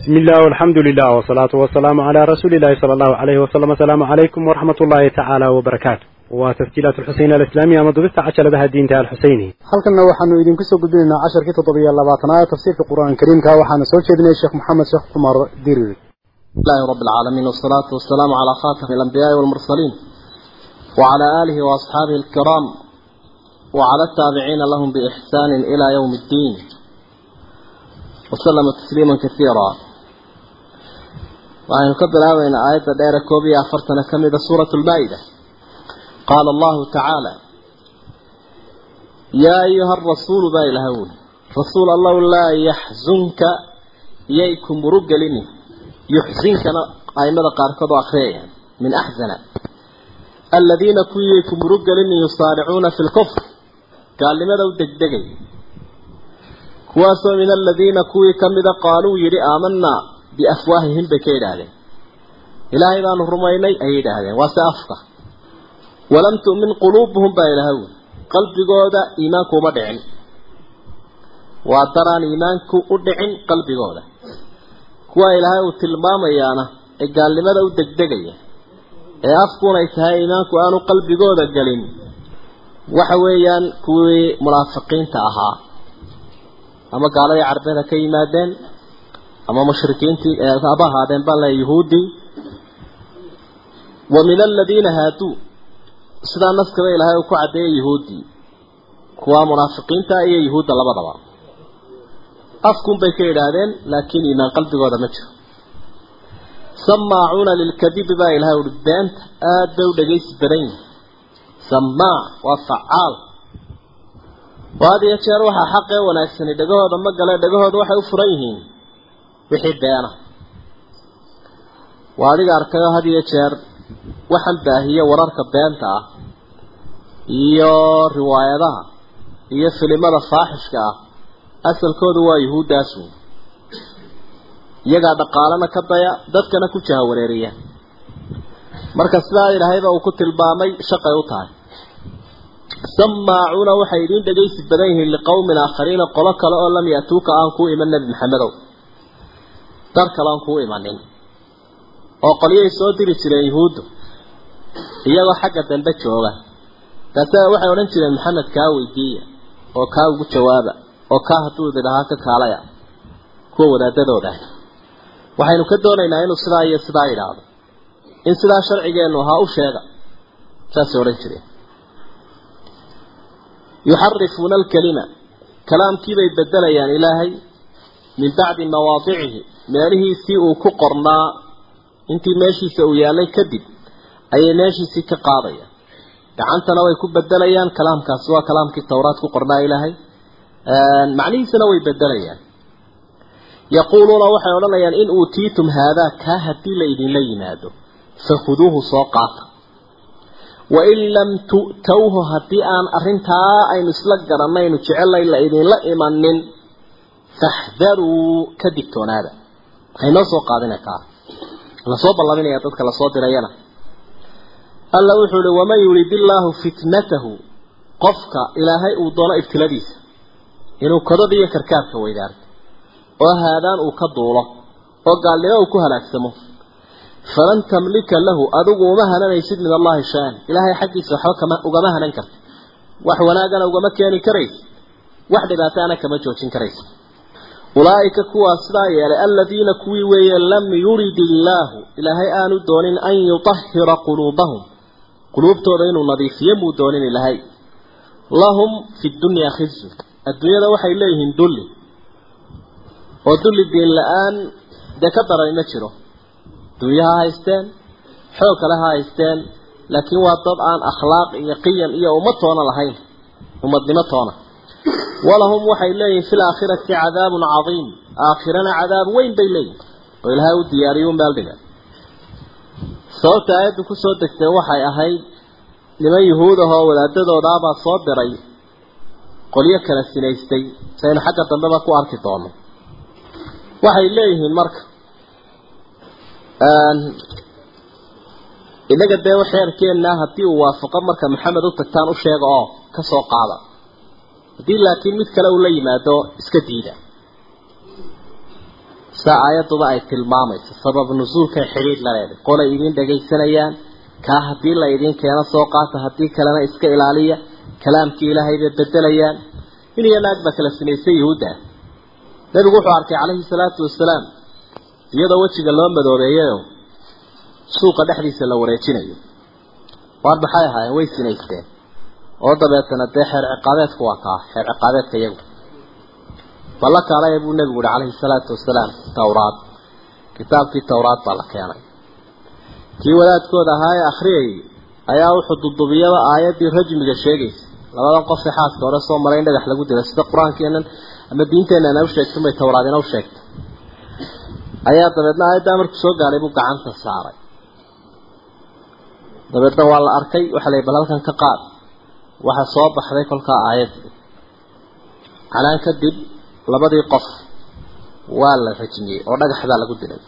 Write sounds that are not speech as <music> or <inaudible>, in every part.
بسم الله والحمد لله والصلاة والسلام على رسول الله صلى الله عليه وسلم السلام عليكم ورحمة الله تعالى وبركاته وتسجيلات الحسين الإسلامية مضبطة عشر بها الدين تعالى الحسيني halkanna waxaanu idinku soo gudbinaynaa casharkii toddobiyo labaatanaad tafsiirka qur-aanka kariimka waxaana soo jeedinaya sheekh maxamed sheekh cumar dirir الله رب العالمين والصلاة والسلام على خاتم الأنبياء والمرسلين وعلى آله وأصحابه الكرام وعلى التابعين لهم بإحسان إلى يوم الدين وسلم تسليما كثيرا waxaynu ka bilaabaynaa aayadda dheere koob iyo afartana ka mida suurat lmaa-ida qaala allahu tacaala yaa ayuha arasuulu baa ilaha wuli rasuul allow laa yaxzunka yay ku murugelini yuxsinkana aimada qaarkood oo akhriyayaan min axzana aladiina kuwii ku murugelini yusaaricuuna fi lkufr gaalnimada u degdegay kuwaasoo min aladiina kuwii ka mida qaaluu yidhi aamanaa biafwaahihim bay ka yidhaahdeen ilaahay baanu rumaynay ayay yidhaahdeen waa se afka walam tu'min quluubuhum baa ilaaha wuli qalbigooda iimaanku uma dhicin waa daraan iimaanku u dhicin qalbigooda kuwaa ilaahay uu tilmaamayaana ee gaalnimada u degdegaya ee afkuna ay tahay iimaanku aanu qalbigooda gelin waxa weeyaan kuwii munaafiqiinta ahaa ama gaaladii carbeed ka yimaadeen ama mushrikiintii haba ahaadeen baa le yuhuuddii wa min aladiina haaduu sidaa naskaba ilaahay uu ku caddeeyay yuhuuddii kuwa munaafiqiinta iyo yuhuudda labadaba afkun bay ka yidhaahdeen laakiin iimaan qalbigooda ma jiro samaacuuna lilkadibi baa ilahay uhi beenta aad bay u dhagaysi badan yihiin samaac waa facaal oo had jeer waxaa xaqee wanaagsani dhagahooda ma gale dhagahooda waxay u furan yihiin wixii beena. Waa adiga arkayo had iyo jeer waxaan baahiye wararka beenta ah iyo riwaayadaha iyo filimada faaxishka ah. Asalkoodu waa yuhuuddaasu iyagaa dhaqaalana ka daya dadkana ku jaha wareeriya marka sidaa ilaahayba uu ku tilmaamay shaqay u tahay. Samaacuuna waxay idiin dhagaysi badan yihiin liqowmin aakhariina qolo kale oo lam ya'tuuka aan kuu iman nebi maxamedow dar kale aan kuu imanin. Oo qolyahay soo diri jireen yuhuuddu. Iyagoo xagga dambe jooga. Taasina waxay odhan jireen maxamed kaa weydiiya oo kaa ugu jawaaba oo kaa hadduu idhahaa ka kaalaya kuwa wadaadadooda. Waxaynu ka doonaynaa inuu sidaa iyo sidaa idhaahdo in sidaa sharcigeennu ahaa u sheega saasay odhan jireen. Yuxarifuuna alkalima. Kalaamkiibay bedelayaan ilaahay min bacdi mawaadicihi meelihiisii uu ku qornaa intii meeshiisa uu yaallay kadib ayay meeshiisii ka qaadayaan. Gacantana way ku bedelayaan kalaamkaasi waa kalaamkii towraad ku qornaa ilaahay. Macnihiisana way bedelayaan yaquuluuna waxay odhanayaan in uutiitum haadaa kaa haddii la idinla yimaado fakhuduuhu soo qaata. Wain lam tu'towhu haddii aan arrintaa aynu isla garanaynu jecelay la idinla imanin faxdaruu ka digtoonaada haynoo soo qaadina kaa la soo ballaminaya dadka la soo dirayana alla wuxuu ihi waman yurid illaahu fitnatahu qofka ilaahay uu doono ibtiladiisa inuu kodada iyo karkaarka weydaarto oo haadaan uu ka duulo oo gaalnimo uu ku halaagsamo falan tamlika lahu adigu uma hananaysid min allahi shay-an ilaahay xaggiisa waxba kama ugama hanan karta wax wanaagana ugama keeni karaysa wax dhibaataana kama joojin karaysa ulaa'ika kuwaas sidaa yeelay aladiina kuwii weeye lam yurid illaahu ilaahay aanu doonin an yutahira quluubahum quluubtooda inuu nadiifiyo muu doonin ilaahay. Lahum fi dunyaa khizu adduunyada waxay leeyihiin dulli. Oo dulli diin la'aan dee ka daran ma jiro. Adduunyo ha haysteen xoog kale ha haysteen laakiin waa dad aan akhlaaq iyo qiyam iyo ummad toona lahayn ummadnimo toona walahum waxay leeyihiin fi laakhirati cadaabun cadiim. Aakhirana cadaab weyn bay leeyihiin oo ilaahay u diyaariyo meel dhiga. Sababta aayaddu ku soo degtay waxay ahayd niman yuhuud ahoo wadaadadoodaabaa soo diray qolyo kala sinaystay saynu xagga dambeba ku arki doono waxay leeyihiin marka inaga dee xeerkeenna haddii uu waafaqo marka maxamed u tagtaan u sheega oo ka soo qaada haddii laakiin mid kale uu la yimaado iska diida. Sa aayaduba ay tilmaamayso sabab nusuulkay xidhiidh la leedahay. Qolay idin dhagaysanayaan kaa haddii la idin keeno soo qaata haddii kalena iska ilaaliya kalaamkii ilaahay bay bedelayaan in iyo naag baa kala sinaysay yahuudda nebigu wuxuu arkay calayhi salaatu wasalaam iyadoo wejiga loo madoobeeyayo suuqa dhexdiisa la wareejinayo. Waar maxay ahaayeen? Way sinaysteen oo dabeetana dee xeer ciqaabeedku waa kaa xeer ciqaabeedka iyagu. Balla kaalaya buu nebigu yihi calayhi salaatu wasalaam tawraad. Kitaabkii tawraad baa la keenay. Kii wadaadkooda ahaa ee akhriyayay ayaa wuxuu dudubiyaba aayaddii rajmiga sheegaysa. Labadan qofee xaaska hore soo maray in dhagax lagu dila sida qur'aankeenan ama diinteenana u sheegtay bay tawraadina u sheegtay ayaa dabeedna aayaddaa markuu soo gaadhay buu gacanta saaray. Dabeedna waa la arkay waxaa la bal halkan ka qaad waxaa soo baxday kolkaa aayaddii canaan kadib labadii qof waa la rajmiyey oo dhagaxdaa lagu dilay.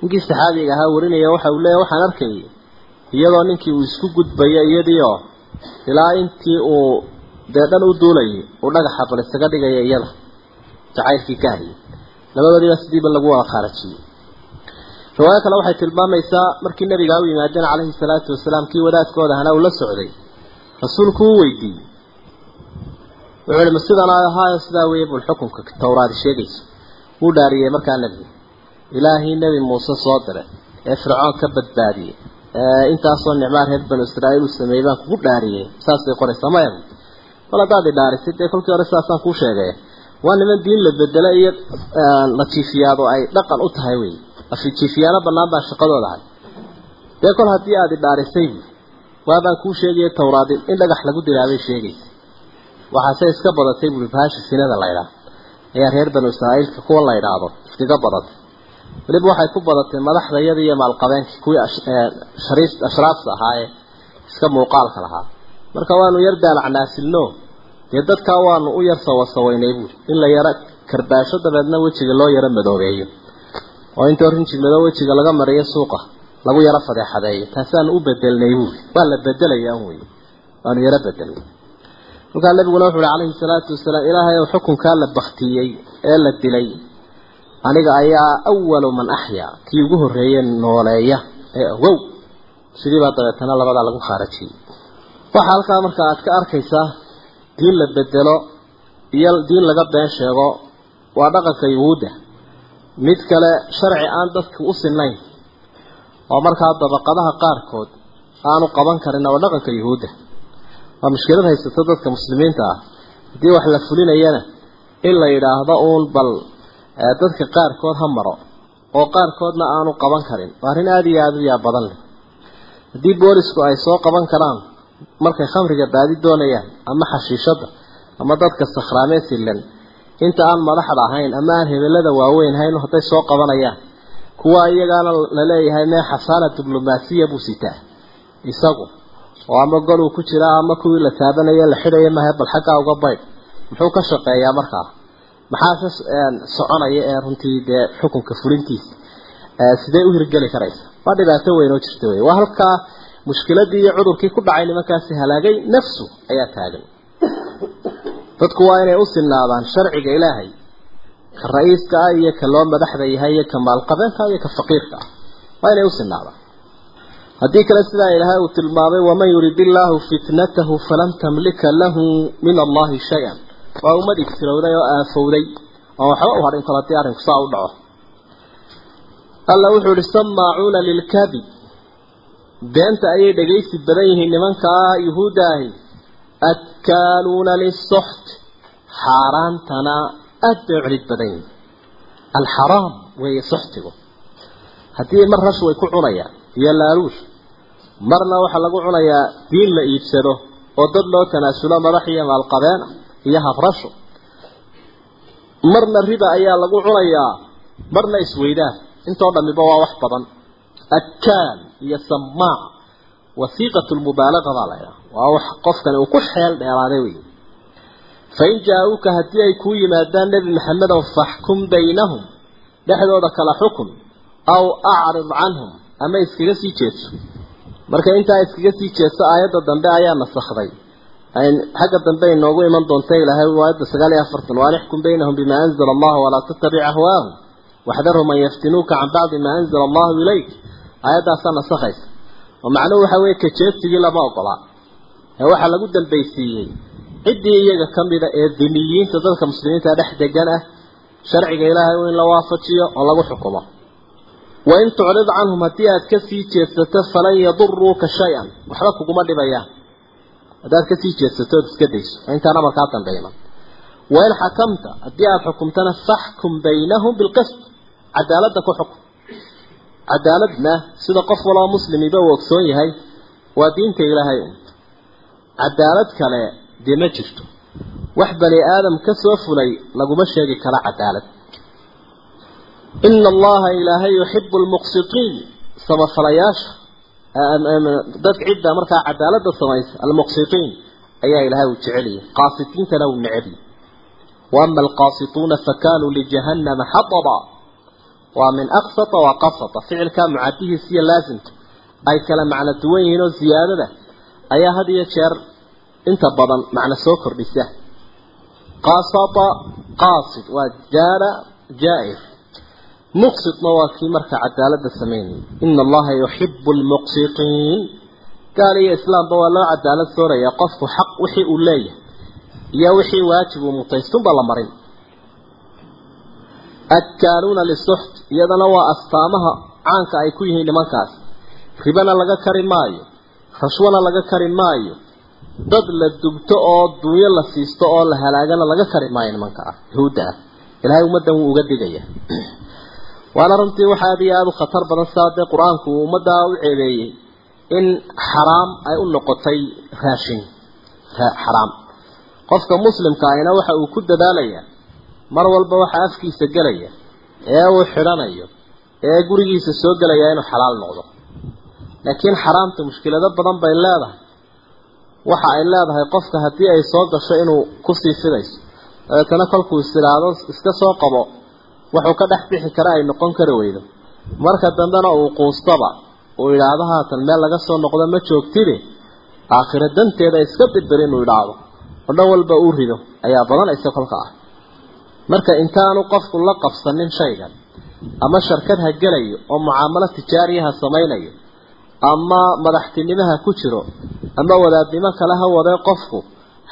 Ninkii saxaabiga ahaa warinaya waxa uu leeyahy waxaan arkayay iyadoo ninkii uu isku gudbayo iyadiioo ilaa intii uu dee dhan u duulayay uu dhagaxa bal isaga dhigaya iyada jacaylkii ka hayay labadoodiiba sidiiba lagu wada khaarajiyey riwaayo kale waxay tilmaamaysaa markii nabigaa u yimaadeen calayhi salaatu wasalaam kii wadaadkooda ahna uu la socday rasuulku uu weydiiyey. Wuxuu ihi ma sidan ahaayo sidaa weeye bul xukunka tawraadi sheegayso wuu dhaariyey markaa nebiga ilaahii nebi muuse soo diray ee fircoon ka badbaadiyey. Ee intaasoo nicmaa reer banu israa'iil uu sameeyey baan kugu dhaariyey. Saasay qoraysaa maya bal haddaad i dhaarisay dee kolkii hore sidaasaan kuu sheegay waa niman diin la bedelo iyo la jiifiyaado ay dhaqan u tahay wey jiifiyaano banaan baa shaqadooda ahay. Dee kol haddii aad i dhaarisay waabaan kuu sheegaya tawraadi in dhagax lagu dilaabay sheegaysa waxaase iska badatay buui baasha sinada la ydhaah ayaa reer banu israa'iilka kuwa la ydhaahdo iskaga badatay. Weliba waxay ku badatay madaxda iyada iyo maalqabeenkii kuwii shariif ashraafta ahaa ee iska muuqaalka lahaa. Marka waanu yar daalacnaasilno dee dadkaa waanu u yar sawasawaynay buuri in la yaro karbaasho dabeedna wejiga loo yaro madoobeeyo. Oo intoo rinji madoo wejiga laga mariyo suuqa lagu yaro fadeexadeeyo taasaanu u bedelnay buuri waa la bedelaya an wey waanu yaro bedelnay markaa nabiguna wuxu uhi calayhi salaatu wasalaam ilaahay ou xukunkaa la baktiyey ee la dilay aniga ayaa awalu man axyaa kii ugu horreeye nooleeya ee awow sidii baa dabeetana labadaa lagu khaarajiyey. Waxaa halkaa marka aad ka arkaysaa diin la bedelo iyo diin laga been sheego waa dhaqanka yuhuudda. Mid kale sharci aan dadka u sinayn oo markaa dabaqadaha qaarkood aanu qaban karin oo dhaqanka yuhuudda. Waa mushkilad haysato dadka muslimiinta ah. Haddii wax la fulinayana in la yidhaahdo uun bal dadka qaarkood ha maro oo qaarkoodna aanu qaban karin. Waa arrin aada iyo aada yaa badan leh. Haddii boolisku ay soo qaban karaan markay khamriga baadi doonayaan ama xashiishada ama dadka sakhraamee silan inta aan madaxda ahayn ama aan hebelada waaweyn hayn hadday soo qabanayaan kuwa iyagaana la leeyahay mee xasaana diblomaasiya buu sitaa isagu oo ama gol uu ku jiraa ama kuwii la taabanaya la xidhaya mahe bal xaggaa uga baydh muxuu ka shaqeeyaa markaa? Maxaase soconaya ee runtii dee xukunka fulintiisa? Sidee u hirgeli karaysa? Waa dhibaato weyn oo jirta wey waa halkaa mushkiladii iyo cudurkii ku dhacay nimankaasi halaagay nafsu ayaa taagan. Dadku waa inay u sinaadaan sharciga ilaahay ka ra'iiska ah iyo ka loo madaxda yahay iyo ka maalqabeenka iyo ka faqiirka ah. Waa inay u sinaadaan haddii kale sidaa ilaahay uu tilmaamay waman yurid illaahu fitnatahu falan tamlika lahu min allahi shay-an. Waa ummad igtirowday oo aafowday oo waxba u hadhin karo haddii arrinku saa u dhaco. Alla wuxuu ihi samaacuuna lilkadib beenta ayay dhagaysi badan yihiin nimankaa yuhuudda ahi adkaaluuna lisoxt xaaraantana aad bay u celid badan yihiin alxaraam weeye soxtigu haddii mar rash way ku cunayaan iyo laaluush marna waxaa lagu cunayaa diin la iibsado oo dad loo tanaasulo madax iyo maalqabeena iyo habrasho marna riba ayaa lagu cunayaa marna isweydaan intoo dhamiba waa wax badan. Akaal iyo samaac wasiiqatu lmubaalaga baa laydhaha waa wax qofkani uu ku xeel dheeraaday wey fain jaa-uuka haddii ay kuu yimaadaan nebi maxamedow faxkum baynahum dhexdooda kala xukun aw acrid canhum ama iskaga sii jeedso marka intaa iskaga sii jeedso aayadda dambe ayaa nasakday xagga dambe inoogu iman doonta ilaahay aayadda sagaal iyo afartan waan ixkum baynahum bimaa anzala allahu walaa tattabic ahwaahum waxdaru man yaftinuuka can bacdi maa anzala allahu ilayk aayaddaasaa nasakhaysa oo macnuhu waxa weeye kajeedsigii lama ogolaa ee waxaa lagu dambaysiiyey ciddii iyaga ka mida ee dimiyiinta dadka muslimiinta dhex degan ah sharciga ilaahay in la waafajiyo oo lagu xukumo. Wain tucrid canhum haddii aad ka sii jeedsato falan yaduruuka shay-an. Waxba kuguma dhibayaan haddaad ka sii jeedsato ood iska dayso. Intaan amarkaa dambayman wain xakamta haddii aada xukumtana faxkum baynahum bilqist. Cadaaladda ku xukum cadaaladna sida qof waloo muslimiba uu ogsoon yahay waa diinta ilaahay. Un cadaalad kale dee ma jirto. Wax bani aadam ka soo fulay laguma sheegi karo cadaalad. Ina allaha ilaahay yuxibu almuqsitiin samafalayaasha dadka cidda markaa cadaaladda samaysa almuqsitiin ayaa ilaahay uu jeceliyay qaasitiintana uu necebiyey waama alqaasituuna fakanuu lijahannama xataba waa min aqsata wa qasata. Ficilkaa mucadihiisa iyo laasimka ay kala macno duwan yihiin oo ziyaadada ayaa had iyo jeer inta badan macno soo kordhisa. Qasata qaasid waa jaara jaa-ir. Muqsitna waa kii marka cadaaladda sameynaya ina allaha yuxibu almuqsitiin gaal iyo islaamba waa loo cadaalad sooraya qofku xaq wixii uu leeyahay iyo wixii waajib uu mutaystunba la marin. Akaaluuna lisuxt iyadana waa astaamaha caanka ay ku yihiin nimankaas. Ribana laga kari maayo. Rashwana laga kari maayo dad la dubto oo dunyo la siisto oo la halaagana laga kari maayo nimanka ah yahuudda ah. Ilaahay ummaddan wuu uga digaya. <clears throat> Waana runtii waxa aad iyo aada u khatar badan sidaa dee qur'aanku uu ummaddaa u ceebeeyey in xaraam ay u noqotay raashin xaraam. Qofka muslimka ahina waxa uu ku dadaalayaa mar walba waxa afkiisa gelaya ee uu xidhanayo ee gurigiisa soo gelaya inuu xalaal noqdo. Laakiin xaraamta mushkilado badan bay leedahay waxa ay leedahay qofka haddii ay soo gasho inuu ku sii fidayso dabeetana kolkuu is idhaahdo iska soo qabo wuxuu ka dhex bixi kara ay noqon kari weydo. Marka dambena uu quustaba uu idhaahdo haatan meel laga soo noqdo ma joogtide aakhiro danteeda iska birbir inuu idhaahdo oo dhan walba uu rido ayaa badanaysa kolka ah. Marka intaanu qofku la qabsanin shaygan ama sharkad ha gelayo oo mucaamalo tijaariyaha samaynayo ama madaxtinimaha ku jiro ama wadaadnimo kale ha wadee qofku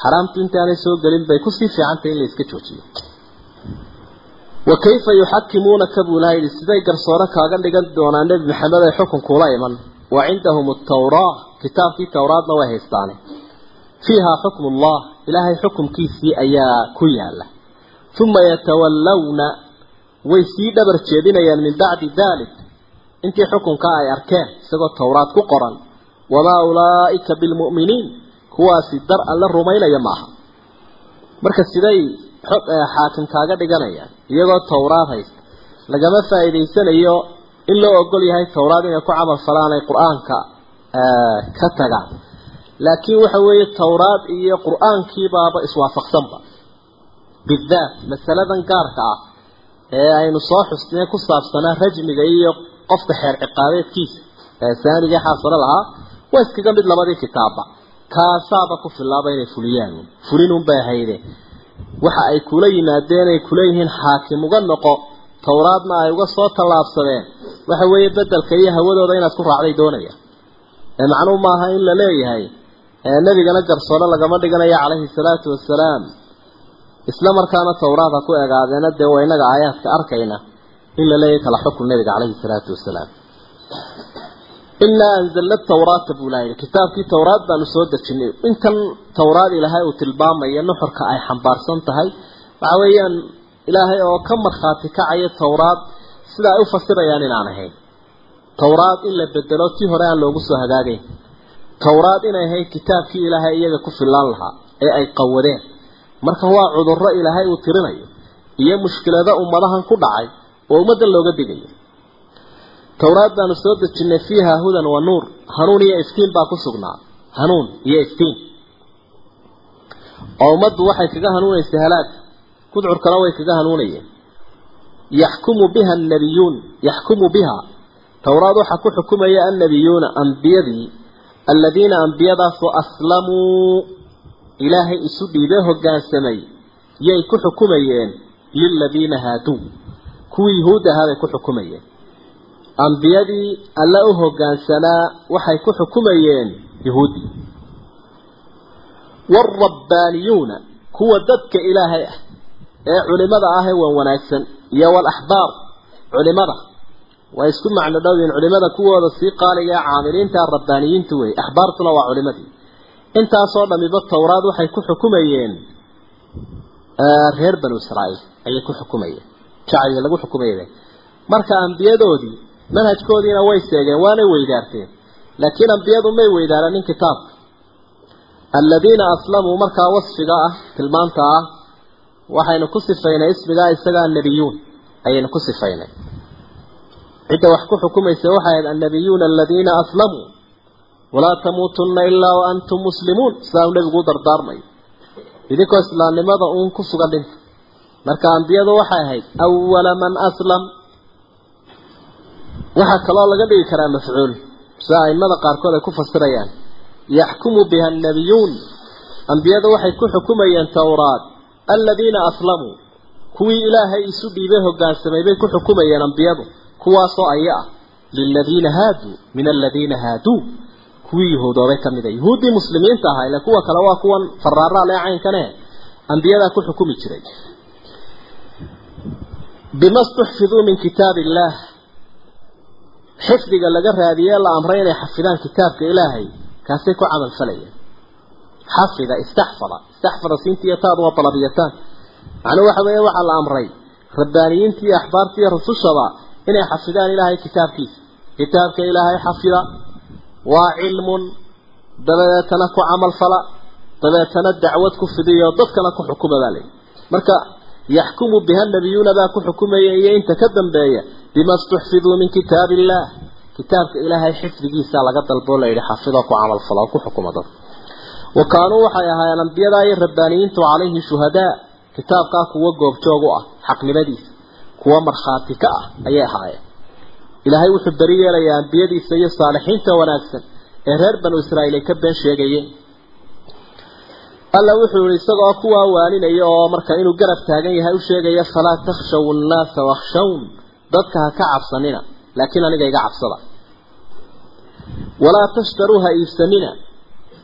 xaraamtu intaanay soo gelin bay ku sii fiicantahay in la iska joojiyo. Wa kayfa yuxakimuunaka buu ilaha yidhi siday garsoore kaaga dhigan doonaa nebi maxamed ay xukunkuula iman. Wa cindahum atawraa kitaabkii towraadna way haystaane. Fiihaa xukmu ullah ilaahay xukumkiisii ayaa ku yaalla uma yatawallawna way sii dhabar jeedinayaan min bacdi dalik intii xukunkaa ay arkeen isagoo towraad ku qoran wamaa ulaa'ika bilmu'miniin. Kuwaasi dar alla rumaynaya maaha marka siday xaakim kaaga dhiganayaan iyagoo towraad haysta lagama faa'iidaysanayo in loo ogol yahay towraad inay ku camal falaan ay qur'aanka ka tagaan. Laakiin waxa weeye towraad iyo qur'aankiibaaba iswaafaqsanba. Bidaat masaladan gaarka ah ee aynu soo xusnay ku saabsanaa rajmiga iyo qofka xeer ciqaabeedkiisa ee saaniga xaasano lahaa waa iskaga mid labadii kitaabba. Kaasaaba ku filaaba inay fuliyaan. Fulinun bay hayde waxa ay kula yimaadeen ay kula yihiin xaakim uga noqo towraadna ay uga soo tallaabsadeen. Waxa weeye bedelka iyo hawadooda inaad ku raacday doonaya. Ee macnuhu maaha in la leeyahay nebigana garsoore lagama dhiganayo calayhi salaatu wasalaam isla markaana towraad ku egaadeena dee waa inaga aayaadka arkayna in la leeyahay kala xukun nabiga calayhi salaatu wasalaam inaa anzalna tawraata buu ilaha yidhi kitaabkii towraad baanu soo dejinay intan towraad ilaahay uu tilmaamaya nuxurka ay xambaarsan tahay waxa weeyaan ilaahay oo ka markhaati kacaya towraad sida ay u fasirayaan inaan ahayn towraad in la bedelo tii hore aan loogu soo hagaagayn towraad inay ahayd kitaabkii ilaahay iyaga ku filaan lahaa ee ay qawadeen marka waa cudurro ilaahay uu tirinayo iyo mushkilado ummadahan ku dhacay oo ummaddan looga digayo. Towraad baanu soo dejinnay fiiha hudan wa nuur. Hanuun iyo iftiin baa ku sugnaa. Hanuun iyo iftiin. Oo ummaddu waxay kaga hanuunaysay halaag. Gudcurkana way kaga hanuunayeen yaxkumu biha annabiyuun. Yaxkumu biha. Towraad waxaa ku xukumaya annabiyuuna ambiyadii. Aladiina ambiyadaasoo aslamuu. Ilaahay isu dhiibee hoggaansamay yay ku xukumayeen. Liladiina haaduu kuwii yuhuud ahaa bay ku xukumayeen. Ambiyadii alla u hoggaansanaa waxay ku xukumayeen yuhuuddii waalrabbaaniyuuna kuwa dadka ilaahay ah ee culimada ah ee wan wanaagsan iyo walaxbaar culimada. Way isku macno dhow yihiin culimada kuwooda sii qaaliga ee caamiliinta rabbaaniyiintu wey axbaartuna waa culimadii. Intaasoo dhamiba towraad waxay ku xukumayeen reer banu israa'iil ayay ku xukumayeen jacliga lagu xukumayay marka ambiyadoodii manhajkoodiina way seegeen waanay weydaarteen. Laakiin ambiyadu may weydaaranin kitaabka aladiina aslamuu markaa wasfiga ah tilmaanta ah waxaynu ku sifaynay ismigaa isagaa annabiyuun. Ayaynu ku sifaynay. Cidda wax ku xukumaysa waxay ahayd annabiyuuna aladiina aslamuu walaa tamuutunna ilaa wa antum muslimuun. Sidaa uu nebigu u dardaarmayo idinkoo islaamnimada uun ku sugan dhinta marka ambiyadu waxay ahayd awala man aslam. Waxaa kaloo laga dhigi karaa mafcuul sida aimada qaarkood ay ku fasirayaan. Yaxkumu biha annabiyuun. Ambiyadu waxay ku xukumayeen towraad aladiina aslamuu kuwii ilaahay isu dhiibay hoggaansamay bay ku xukumayeen ambiyadu. Kuwaasoo aya ah liladiina haaduu min aladiina haaduu. Kuwii yahuudoobay ka mid a yahuuddii muslimiinta ahaa ile kuwa kale waa kuwan faraaraal ee caynkane ambiyadaa ku xukumi jiray bima stuxfiduu min kitaab illaah xifdiga laga raadiyee la amray inay xafidaan kitaabka ilaahay kaasay ku camal falayeen xafida istaxfada istaxfada siintiiyo taadu waa dalabiyataan macnuu waxa weeye waxaa la amray rabbaaniyiintii iyo axbaartii iyo rusushaba inay xafidaan ilaahay kitaabkiisa kitaabka ilaahay xafida waa cilmun dabeetana ku camal fala dabeetana dacwad ku fidiyo dadkana ku xukuma baa layidhi marka yaxkumu biha nabiyuuna baa ku xukumaya iyo inta ka dambeeya bima stuxfiduu min kitaab illaah kitaabka ilaahay xifdigiisa laga dalboo layidhi xafidoo ku camal fala oo ku xukuma dad wa kaanuu waxay ahaayeen ambiyadaa iyo rabbaaniyiintu calayhi shuhadaa kitaabkaa kuwa goobjoog u ah xaqnimadiisa kuwa markhaati ka ah ayay ahaayeen ilaahay wuxuu beri yeelayaa ambiyadiisa iyo saalixiinta wanaagsan ee reer banu israa'iil ay ka been sheegayeen alla wuxuu yihi isagoo kuwaa waaninaya oo marka inuu garab taagan yahay u sheegaya falaa takhshaw nnaasa wakhshawn dadka ha ka cabsanina laakiin aniga iga cabsada. Walaa tashtaruu ha iibsanina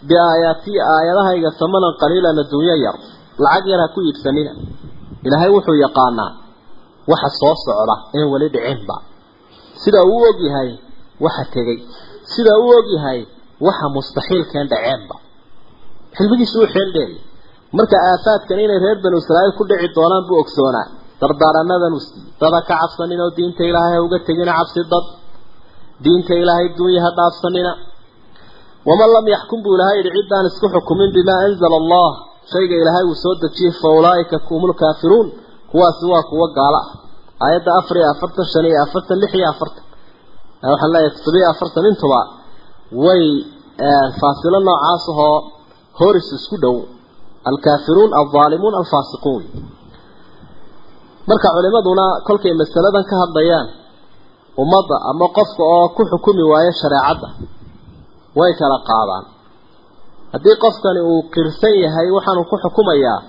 biaayaatii aayadahayga tamanan qaliilan adduunyo yar. Lacag yar ha ku iibsanina. Ilaahay wuxuu yaqaanaa waxa soo socda in weli dhicinba. Sida uu og yahay waxa tegey. Sida uu og yahay waxa mustaxiilkeen dhaceenba xilmigiisu uu xeel dheeri marka aafaadkan inay reer banu israa'iil ku dhici doonaan buu ogsoonaa. Dardaaranadan uu siiyey dada ka cabsanin oo diinta ilaahay ha uga tegina cabsi dad. Diinta ilaahay duunya ha dhaafsanina waman lam yaxkum buu ilahay yidhi ciddaan isku xukumin bimaa anzala allah. Shayga ilaahay uu soo dejiyey fa ulaa'ika humul kaafiruun. Kuwaasi waa kuwa gaalo ah aayadda afar iyo afartan shan iyo afartan lix iyo afartan waxaan leeyahay toddobiyo afartan intuba way faasilo noocaas ahoo horis isku dhow alkaafiruun alzaalimuun alfaasiquun marka culimaduna kolkay masaladan ka hadlayaan ummadda ama qofka oo ku xukumi waayo shareecadda way kala qaadaan. Haddii qofkani uu qirsan yahay waxaanu ku xukumayaa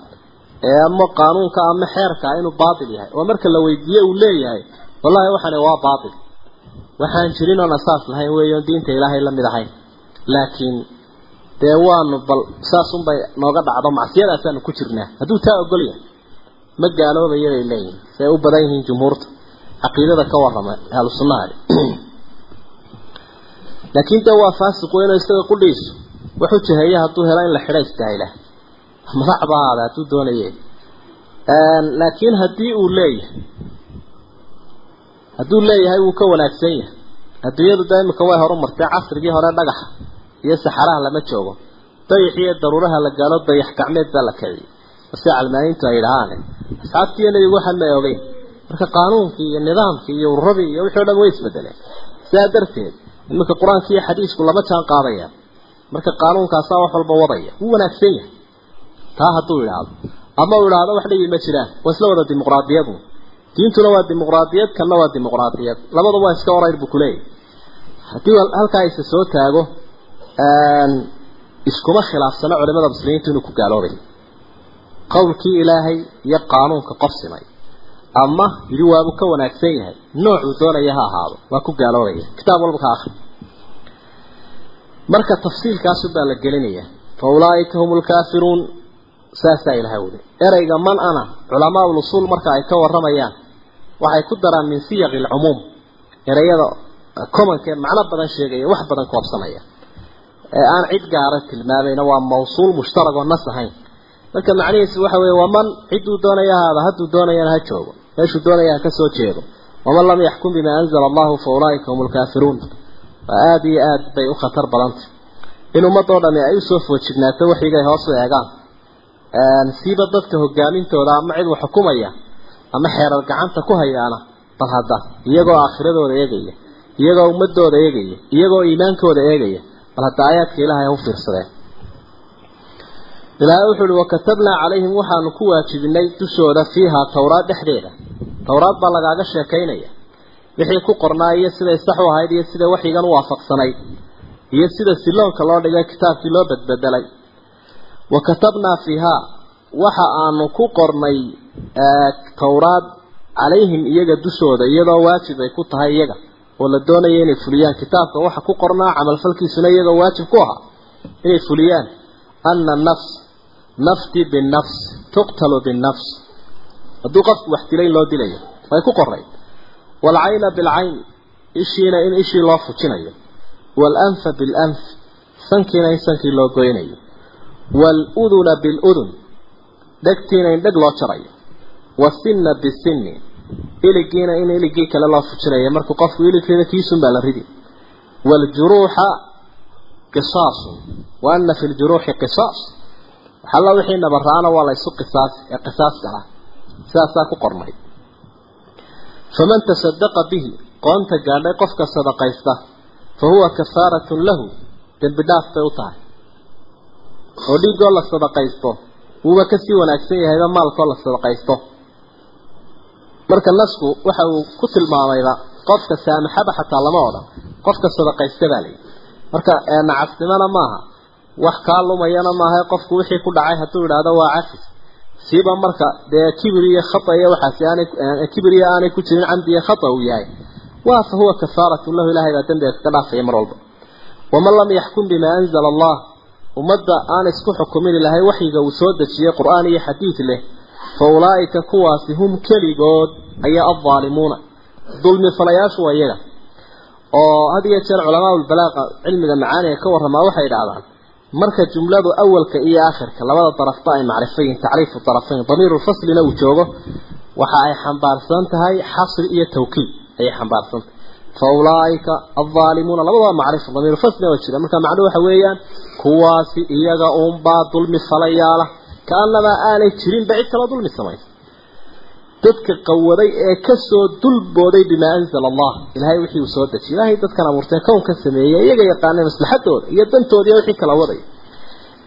ee ama qaanuunka ama xeerka inuu baatil yahay. Oo marka la weydiiye uu leeyahay wallahi waxani waa baatil. Waxaan jirin oon asaas lahayn weeyo diinta ilaahay la mid ahayn laakiin dee waanu bal saasunbay nooga dhacdo macsiyadaasaanu ku jirnaa. Hadduu taa ogol yahay ma gaaloobayo bay leeyihiin say u badan yihiin jumhuurta. Caqiidada ka warrama ahlu sunnaha <clears throat> laakiin dee waa faasiq weynoo isaga qudhiisu wuxuu jaheeye hadduu helo in la xidha istaahila madax ba ahaada hadduu doonaye laakiin haddii uu leeyahay hadduu leeyahay wuu ka wanaagsan yahay. Adduunyadu da imika way horumartay casrigii hore dhagaxa iyo saxaraha lama joogo. Dayax iyo daruuraha la gaalo dayax gacmeed baa la kiciyay si calmaaniintu ay dhahaan asxaabtiiyo nebigu waxaan may ogeyn. Marka qaanuunkii iyo nidaamkii iyo ururadii iyo wixii o dhan way isbedeleen. Sidaa darteed iminka qur'aanka iyo xadiisku lama jaan qaadayaan marka qaanuunkaasaa wax walba wadaya wuu wanaagsan yahay. Taa hadduu idhaahdo ama uu idhaahdo wax dhibi ma jiraan waa isla wada dimuqraadiyadu diintuna waa dimuqraadiyad kanna waa dimuqraadiyad. Labada waa iska orayr buu kuleeyahy haddii halkaa isa soo taago iskuma khilaafsano culimada muslimiintu inuu ku gaaloobay qowlkii ilaahay iyo qaanuunka qof simay. Ama yidhi waabuu ka wanaagsan yahay. Noocuu doonaya ha ahaado waa ku gaaloobaya kitaab walba ka akri marka tafsiilkaasu baa la gelinaya fa ulaa'ika hum lkaafiruun saasaa ilahay wuli ereyga man ana culamaa ulusuul marka ay ka waramayaan waxay ku daraan min siyaqi alcumuum ereyada commonkee macno badan sheegaya wax badan koobsanaya ee aan cid gaara tilmaamayna waa mawsuul mushtarag oo nas ahayn. Marka macnihiisu waxa weeye waa man cidduu doonaya haada hadduu doonayana ha joogo meeshuu doonaya ha ka jeedo. Waman lam yaxkum bimaa anzala allahu fa ulaa'ika hum lkaafiruun waa aada iyo aad bay u khatar badantay. In ummadoo dhami ay u soo foojignaato waxigay hoos u eegaan. Siiba dadka hogaamintooda ama cid wax xukumaya ama xeerar gacanta ku hayaana bal hadda iyagoo aakhiradooda eegaya iyagoo ummadooda eegaya iyagoo iimaankooda eegaya bal hadda aayaadka ilaahay ha u fiirsadeen ilaahay wuxuu uhi wakatabnaa calayhim waxaanu ku waajibinay dushooda fiihaa towraad dhexdeeda. Towraad baa lagaaga sheekaynaya. Wixii ku qornaa iyo siday sax u ahayd iyo sida waxigan u waafaqsanayd iyo sida siloonka loo dhigay kitaabkii loo badbedelay wa katabnaa fiihaa waxa aanu ku qornay towraad calayhim iyaga dushooda iyadoo waajib ay ku tahay iyaga oo la doonaya inay fuliyaan kitaabka. Waxa ku qornaa camalfalkiisuna iyagoo waajib ku ahaa inay fuliyaan. Ana nafs nafti binafs tuqtalu binafs hadduu qofku wax dilay loo dilayo way ku qorayd waalcayna bilcayn ishiina in ishii loo fujinayo. Waalanfa bilanf sankiina in sankii loo goynayo. Waaluduna biludun dhegtiina in dheg loo jarayo. Wasinna bisinni iligiina in iligii kale loo fujinayo. Markuu qofku iligrido kiisun baa la ridi. Waaljuruuxa qisaasun. Wa ana fi ljuruuxi qisaas. Waxalla wixii nabaraana waa la ysu qisaas ee qisaas gala. Sidaasaa ku qornay. Faman tasadaqa bihi qoonta gaadhay qofka sadaqaysta fa huwa kafaaratun lahu dembi dhaaf bay u tahay. Oo dhiiggoo la sadaqaysto wuuba ka sii wanaagsan yahayba maalkoo la sadaqaysto marka nasku waxa uu ku tilmaamayba qofka saamaxaba xataa lama odhan qofka sadaqaysta baa layidhi marka nacasnimona maaha wax kaa lumayana maaha qofku wixii ku dhacay hadduu idhaahdo waa cafis siiba marka dee kibir iyo khata iyo waxaasi aanay kibir iyo aanay ku jirin camdi iyo khata uu yahay. Waa fa huwa kafaaratun lahu ilahay baa dembiga kaga dhaafaya mar walba. Waman lam yaxkum bimaa anzala allah ummadda aan isku xukumin ilahay waxyiga uu soo dejiyey qur'aan iyo xadiid leh fa ulaa'ika kuwaasi hum keligood ayaa addaalimuuna. Dulmi falayaashu waa iyaga. Oo had iyo jeer culamaa ulbalaaqa cilmiga macaaniga ka warramaa waxay idhahdaan marka jumladu awalka iyo aakhirka labada darafba ay macrifayin tacriifu darafayn damiiru lfaslina uu joogo waxa ay xambaarsan tahay xasri iyo tawkiid ayay xambaarsan tahay. Fa ulaa'ika aldaalimuuna labadaba macrifa damiiru faslina waa jira. Marka macnuhu waxa weeyaan kuwaasi iyaga uunbaa dulmi falayaala kaanamaa aanay jirinba cid kala dulmi samaysa dadka qawaday ee ka soo dulbooday bimaa anzala allah ilaahay wixii uu soo dejiyay. Ilaahay dadkan abuurtay kownka sameeyey iyaga yaqaanay maslaxadooda iyo dantooda iyo wixii kala waday.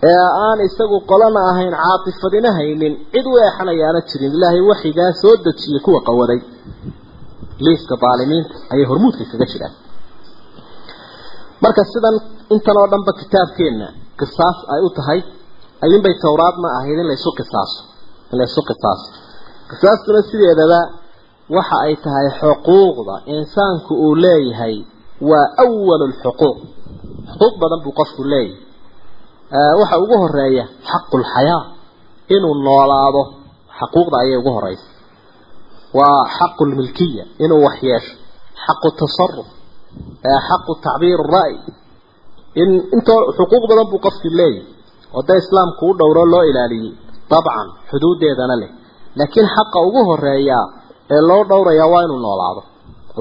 Ee aan isagu qolana ahayn caatifadina haynin cid u eexanayaana jirin. Ilaahay waxigaa soo dejiyey kuwa qawaday. Liiska daalimiinta ayay hormuudka kaga jiraan. Marka sidan intan oo dhanba kitaabkeenna qisaas ay u tahay ayuunbay towraadna ahayd in laysu qisaaso in laysu qisaaso qisaastuna sideedaba waxa ay tahay xuquuqda insaanku uu leeyahay waa awalu lxuquuq xuquuq badan buu qofku leeyahay. Waxa ugu horreeya xaqulxayaa inuu noolaado xaquuqda ayay ugu horeysa. Waa xaqu lmilkiya inuu wax yeesho xaqu tasaruf xaqu tacbiir ra'y. In intoo xuquuq badan buu qofku leeyahay dee islaamku u dhowro loo ilaaliyey dabcan xuduudeedana leh. Laakiin xaqa ugu horreeya ee loo dhowrayaa waa inuu noolaado.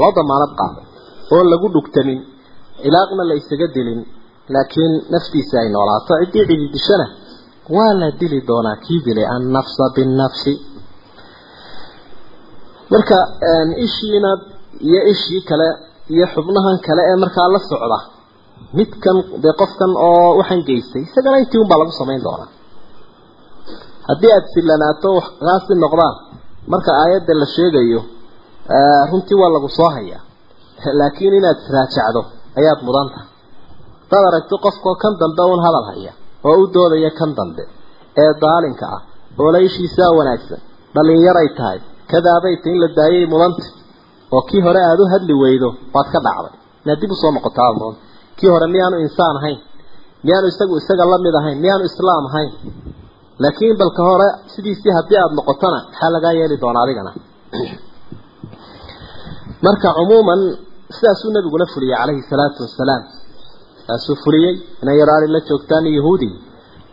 Loo damaanad qaado oo lagu dhugtanin ilaaqna la isaga dilin laakiin naftiisa ay noolaato. Ciddii cididishana waa la dili doonaa kii dilay annafsa binnafsi. Marka ishiina iyo ishii kale iyo xubnahan kale ee markaa la socda midkan dee qofkan oo waxaan geystay isagana intii unbaa lagu samayn doonaa. Haddii aada sillanaato waxkaasi noqdaan. Marka aayadda la sheegayo runtii waa lagu soo hayaa. Laakiin inaad israajacdo ayaad mudan tahay. Hadaad aragto qofkoo kan dambe un hadal haya oo u doodaya kan dambe ee daalinka ah oo la ishiisaa wanaagsan dhallinyaray tahay kadaabayta in la daayay mudanta oo kii hore aada u hadli weydo waad ka dhacday. Inaad dib u soo noqotaa mudan kii hore miyaanu insaan ahayn miyaanu isagu isaga la mid ahayn miyaanu islaam ahayn. Laakiin balka hore sidiisii haddii aada noqotona maxaa lagaa yeeli doonaa adigana? Marka cumuuman sidaasuu nabiguna fuliyey calayhi salaatu wasalaam saasuu fuliyey inay yaraari la joogtaan yahuudi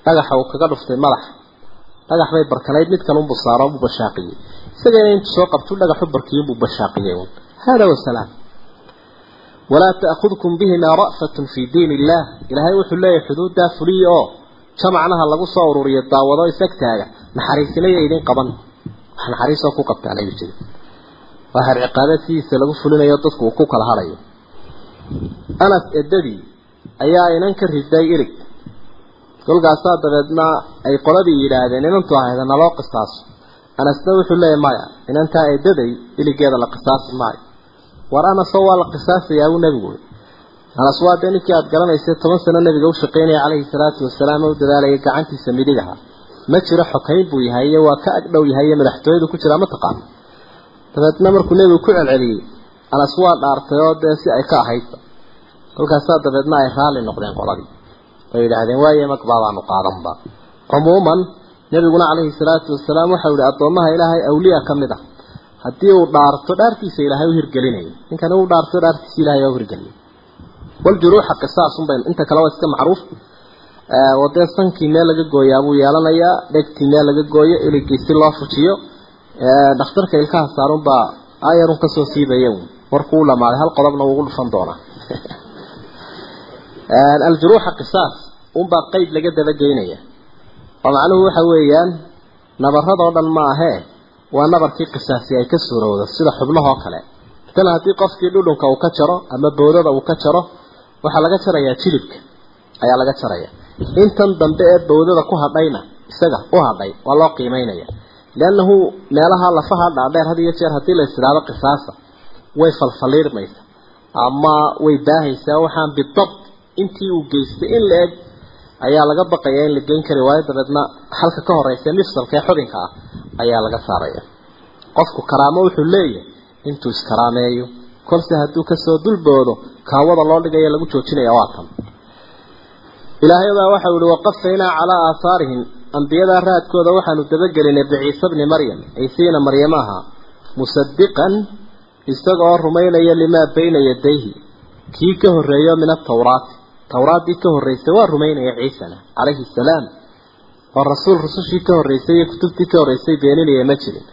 dhagaxa uu kaga dhuftay madaxa dhagax bay barkanayd mid kale unbuu saaro buu bashaaqiyey isagana intu soo qabtu dhagaxu barkiyin buu bashaaqiyey un hada wasalaam walaa ta'khudkum bihimaa ra'fatun fii diin illaah ilaahay wuxuu leeyahay xuduuddaa fuliya oo jamacnaha lagu soo ururiyo daawado isagtaaga naxariisinaya idin qaban. Wax naxariisoo ku qabtaan ayuu jiri waa har sidiisa lagu fulinayo dadku uu ku kala hadhayo anas edadii ayaa inan ka riday ilig kolkaasaa dabeedna ay qoladii yidhaahdeen inantu ahayda naloo qisaaso anasna wuxuu leeyahy maya inantaa edaday iligeeda la qisaasi maayo war anasoo waa la qisaasayaa buu nebigu anas waa dee ninkii aada garanaysay toban sano nabiga u shaqaynaya calayhi salaatu wasalaam u dadaalaya gacantiisa midigaha ma jiro xokayn buu yahay iyo waa ka agdhow yahay iyo madaxtooyadu ku jiraa ma taqaano dabeedna markuu nebigu ku celceliyey anas waa dhaartay oo dee si ay ka ahaydba kolkaasaa dabeedna ay raalli noqdeen qoladii. Way yidhaahdeen waaye magbaadaanu qaadanba cumuuman nebiguna calayhi salaatu wasalaam waxau yihi addoommaha ilaahay awliya ka mid ah haddii uu dhaarto dhaartiisa ilaahay u hirgelinayo ninkani uu dhaarto dhaartiisa ilahay u hirgeliyo waljuruuxa qisaasun bay inta kale waa iska macruuf. Wadee sankii meel laga gooyaa buu yeelanayaa dhegtii meel laga gooyo iligii si loo fujiyo. Dhakhtarka ilkaha saarunbaa ayarun ka soo siibaya warkuu u dhamaaday hal qodobna ugu dhufan doonaa. <laughs> Aljuruuxa qisaas unbaa qeyd laga dabageynaya oo macnuhu waxa weeyaan nabaradoo dhan ma ahee waa nabarkii qisaasi ay ka suurowdo sida xubnahoo kale. Tan haddii qofkii dhudhunka uu ka jaro ama boodada uu ka jaro waxaa laga jarayaa jilibka ayaa laga jaraya intan dambe ee bawdada ku hadhayna isaga u hadhay waa loo qiimeynaya. Liannahu meelaha lafaha dhaadheer had iyo jeer haddii la isdhaado qisaasa way falfaliirmaysa ama way baahaysaa waxaan bidabt intii uu geystay in la eg ayaa laga baqaya in la geyn kari waayo dabeedna halka ka horeysa mifsalka ee xubinka ah ayaa laga saaraya. Qofku karaamo wuxuu leeyahay intuu iskaraameeyo kolse hadduu ka soo dulboodo kaawada loo dhigaya lagu joojinaya waa tan. Ilaahay baa waxau ihi waqafaynaa calaa aahaarihim ambiyadaa raadkooda waxaanu dabagelinay biciise bni maryam ciisiina maryam aha musadiqan isaga oo rumaynaya limaa bayna yadayhi. Kii ka horreeyo min atawraati tawraaddii ka horreysay waa rumaynaya ciisana calayhi salaam. Oo rasuul rusushii ka horreysay iyo kutubtii ka horreysay beeninaya ma jirin.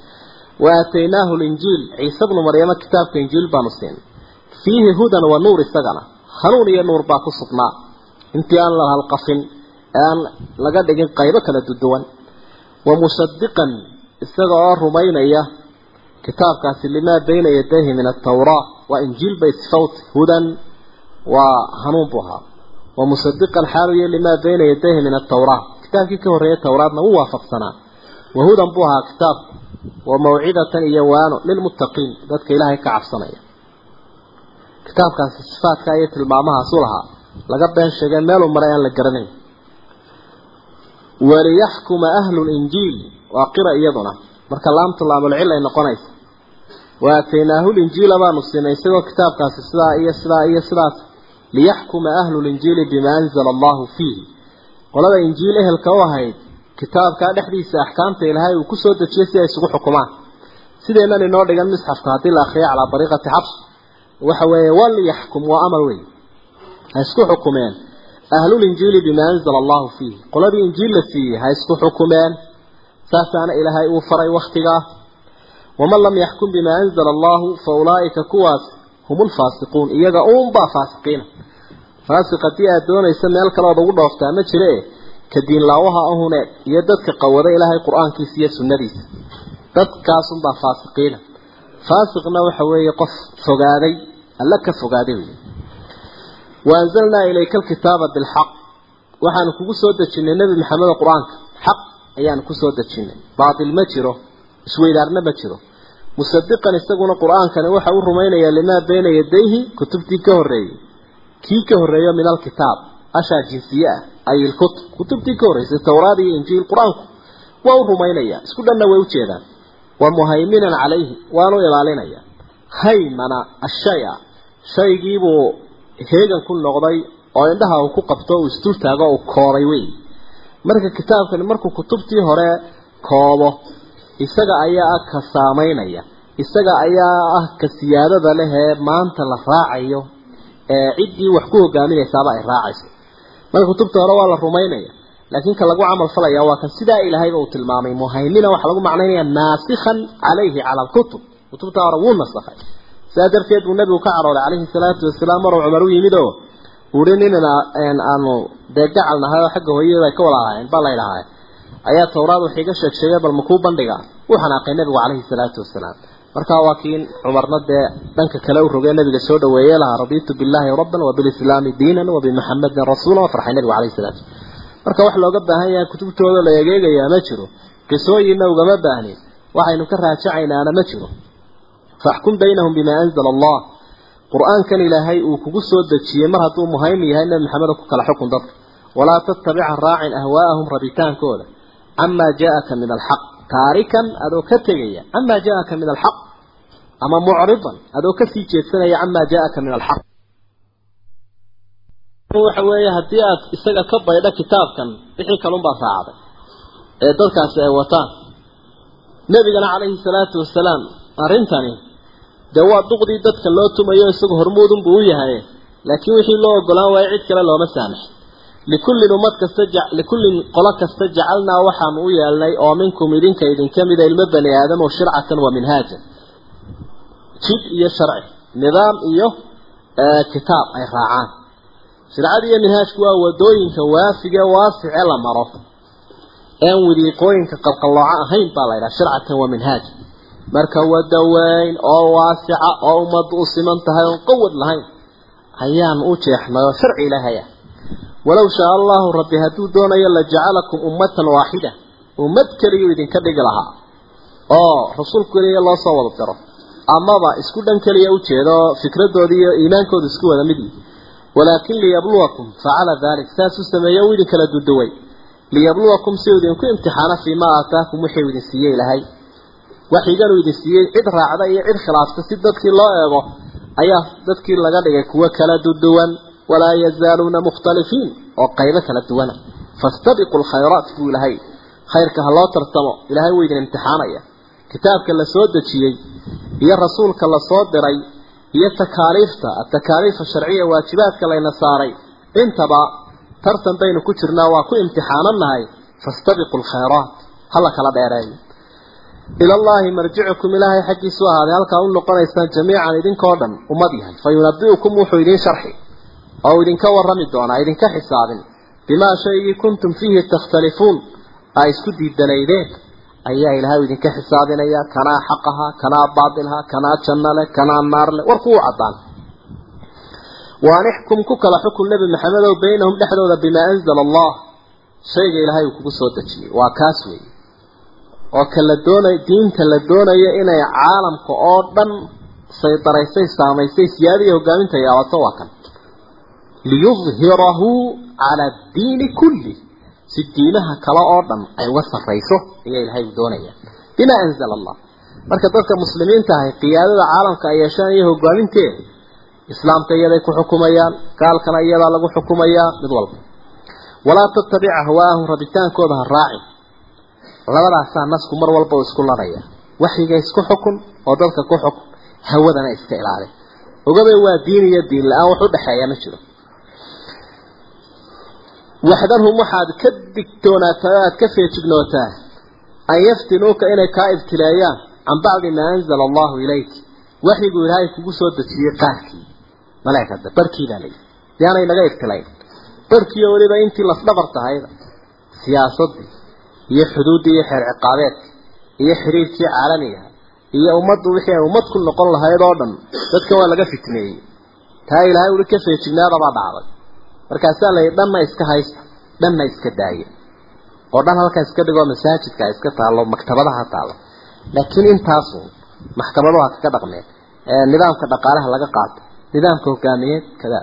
Wa aataynaahu linjiil ciise bnu maryamo kitaabka injiil baanu siinay fiihi hudan wa nuur isagana hanuun iyo nuur baa ku sugnaa. Intii aan la halqafin ee aan laga dhigin qaybo kala duduwan wa musadiqan isaga oo rumaynaya. Kitaabkaasi limaa bayna yadayhi min atawraa waa injiil bay sifawt hudan waa hanuun buu ahaa wa musadiqan xaaluyo limaa bayna yadayhi min atawraa kitaabkii ka horreeyay tawraadna wuu waafaqsanaa. Wa hudan buu ahaa kitaabku wa mawcidatan iyo waano lilmuttaqiin dadka ilaahay ka cabsanaya. Kitaabkaasi sifaadka iyo tilmaamahaasu lahaa laga been sheegay meeluu maray aan la garanayn. Waliyaxkuma ahlu linjiil waa qira iyaduna. Marka laamtu laamulcil ay noqonaysa wa aataynaahu linjiila baanu siinay isagoo liyaxkuma ahlu linjiili bimaa anzala allahu fiihi qolada injiil ehelka u ahayd kitaabkaa dhexdiisa axkaamta ilaahay uu ku soo dejiyay si ay isugu xukumaan sideennan inoo dhigan misxafka haddii la akriyo calaa dariiqati xabs waxa weeye waliyaxkum waa amar wey ha isku xukumeen ahlulinjiili bimaa anzala allahu fiihi qoladii injiil la siiyey ha isku xukumeen saasaana ilaahay uu faray wakhtigaa waman lam yaxkum bimaa anzala allahu fa ulaa'ika kuwaas hum lfaasiquun iyaga uunbaa faasiqiina. Faasiq haddii aad doonaysa meel kaleood ugu dhooftaa ma jire ka diinlaawaha ahune iyo dadka qawada ilaahay qur'aankiisa iyo sunnadiisa. Dadkaasunbaa faasiqiina. Faasiqna waxa weeye qof fogaaday alla ka fogaaday wey waanzalnaa ilayka alkitaaba bilxaq waxaanu kugu soo dejinay nebi maxamed qur'aanka. Xaq ayaanu musadiqan isaguna qur'aankani waxa uu rumaynayaa limaa bayna yadayhi kutubtii ka horreeyey kii ka horreeyo min alkitaab ashaa jinsiye ah ay ilkutub kutubtii ka horreysay towraad iyo injiil qur'aanku waa u rumaynayaa isku dhanna way ujeedaan wa muhaiminan calayhi waanu ilaalinaya. Haymana ashaya shaygiibuu heegan ku noqday oo indhaha uu ku qabto uu isdultaago uu koobay wey marka kitaabkani markuu kutubtii hore koobo isaga ayaa ah ka saamaynaya. Isaga ayaa ah ka siyaadada leh ee maanta la raacayo ee ciddii wax ku hogaaminaysaaba ay raacayso. Marka kutubta hore waa la rumaynaya laakiin ka lagu camal falaya waa kan sidaa ilaahayba uu tilmaamay muhaymina waxaa lagu macnaynaya naasikhan calayhi cala alkutub. Kutubta hore wuu nasakhay sidaa darteed buu nabigu ka carooday calayhi salaatu wasalaam maruu cumar u yimid oo uhi nin aanu dee gacal nahay oo xagga hooyada ay ka wada ahaayeen baa la ydhahaa ayaa tawraad wax iga sheeg sheegay bal makuu bandhiga? U xanaaqay nabigu calayhi salaatu wasalaam markaa waa kiin cumarna dee dhanka kale u rogay nabiga soo dhaweeyey lahaa raditu billaahi rabban wa bilislaami diinan wa bimuxamadin rasuula waa farxay nabigu calayhi salaatu marka wax looga baahan yahay kutubtooda la egeegayaa ma jiro. Qisooyinna ugama baahnin. Waxaynu ka raajacaynaana ma jiro. Faxkum baynahum bima anzala allah qur'aankan ilaahay uu kugu soo dejiyey mar hadduu muhaymin yahay nabi maxamed ku kala xukun dadka walaa tattabica raacin ahwaa'ahum rabitaankooda camaa jaa-aka min alxaq taarikan adoo ka tegaya camaa jaa-aka min alxaq ama mucridan adoo ka sii jeedsanaya camaa jaa-aka min alxaq waxa weeye haddii aad isaga ka baydho kitaabkan wixii kalunbaa raacday ee dadkaasi ay wataan nebigana calayhi salaatu wasalaam arrintani dee waa duqdii dadka loo tumayo isagu hormuudunbuu u yahay laakiin wixii loo ogolaan waayo cid kale looma saamax likullin ummad kasta likullin qolo kasta jacalnaa waxaanu u yeelnay oo minkum idinka idinka mida ilmo bani aadam shircatan wa minhaajan jid iyo sharci nidaam iyo kitaab ay raacaan. Shircada iyo minhaajku waa waddooyinka waafiga waasice la maro. Een wadiiqooyinka qalqallooco ahayn baa la yidhaha shircatan wa minhaaja marka wada weyn oo waasica oo ummaddu u siman tahay oon qawad lahayn ayaan u jeexnay oo sharci ilaahaya walow shaa allahu rabbi hadduu doonayo la jacalakum ummatan waaxida ummad keliyuu idinka dhigi lahaa oo rasuul keliya loo soo wada diro amaba isku dhan keliya oo fikradoodi iyo iimaankooda isku wada mid yihi walaakin liyabluwakum facala dalik saasuu sameeye uu idin kala duduway liyabluwakum si idinku imtixaano fii maa aataakum wixii idin siiyey ilahay waxigan uu idin siiyey cid raacda iyo cid khilaafta si dadkii loo eego ayaa dadkii laga dhigay kuwo kala duduwan walaa yazaaluuna mukhtalifiin oo qaybo kala duwana. Fastabiqu lkhayraat buu ilahay khayrka ha loo tartamo ilahay wuu idin imtixaanaya. Kitaabka la soo dejiyey iyo rasuulka la soo diray iyo takaaliifta atakaaliif sharciya waajibaadka layna saaray intaba tartan baynu ku jirnaa waa ku imtixaananahay fastabiqu lkhayraat hala kala dheereeyo. Ila allahi marjicukum ilaahay xaggiisu ahaaday halkaa u noqonaysaan jamiican idinkoo dhan ummad yahay. Fa yunabiukum wuxuu idin sharxi oo idinka warrami doonaa idinka xisaabin bimaa shaygii kuntum fiihi takhtalifuun aa isku diidanaydeen ayaa ilaahay idinka xisaabinaya kanaa xaqaha kanaa baatilha kanaa janno leh kanaa naar leh warku u caddaan waan ixkum ku kala xukun nebi maxamedow baynahum dhexdooda bimaa anzala allah shayga ilaahay uu kugu soo dejiyey waa kaas weeye oo ka la doonay diinta la doonayo inay caalamka oo dhan saydaraysay saamaysay siyaadaiyo hogaaminta yaabato waa kan liyudhirahu cala addiini kulli. Si diimaha kale oo dhan ay uga sarrayso ayaa ilaahay u doonaya bimaa anzala allah marka dadka muslimiinta ahay qiyaadada caalamka ay yeeshaan iyo hogaaminteeda islaamka iyaday ku xukumayaan gaalkana iyadaa lagu xukumayaa mid walba. Walaa tattabic ahwaahum rabitaankooda ha raacin labadaasaa nasku mar walba uu isku lanaya waxyiga isku xukun oo dadka ku xukun hawadana iska ilaali. Ogabay waa diin iyo diin la'aan wax u dhexeeya ma jiro waxdarhum waxaad ka digtoonaataa aad ka feejignootaa an yaftinuuka inay kaa ibtileeyaan can bacdi maa anzala allahu ilayk. Waxyigu ilaahay kugu soo dejiyey qaarkii. Malaa'ikada barkii baa layidhi yaanay naga ibtilayn. Barkii oo weliba intii lafdhabar tahayda siyaasadii iyo xuduuddii iyo xeer ciqaabeedka iyo xiriirkii caalamiga iyo ummaddu wixii ay ummad ku noqon lahayd oo dhan dadka waa laga fitneeyey. Taa ilaahay uli ka feejignaadabaa dhacday markaasaa la yidhi dhanna iska haysta dhanna iska daaya oo dhan halkaa iska dhigoo masaajidka iska taallo maktabadaha taallo laakiin intaasu maxkamaduha kaga dhaqmeen nidaamka dhaqaalaha laga qaato. Nidaamka hogaamiyeed kada.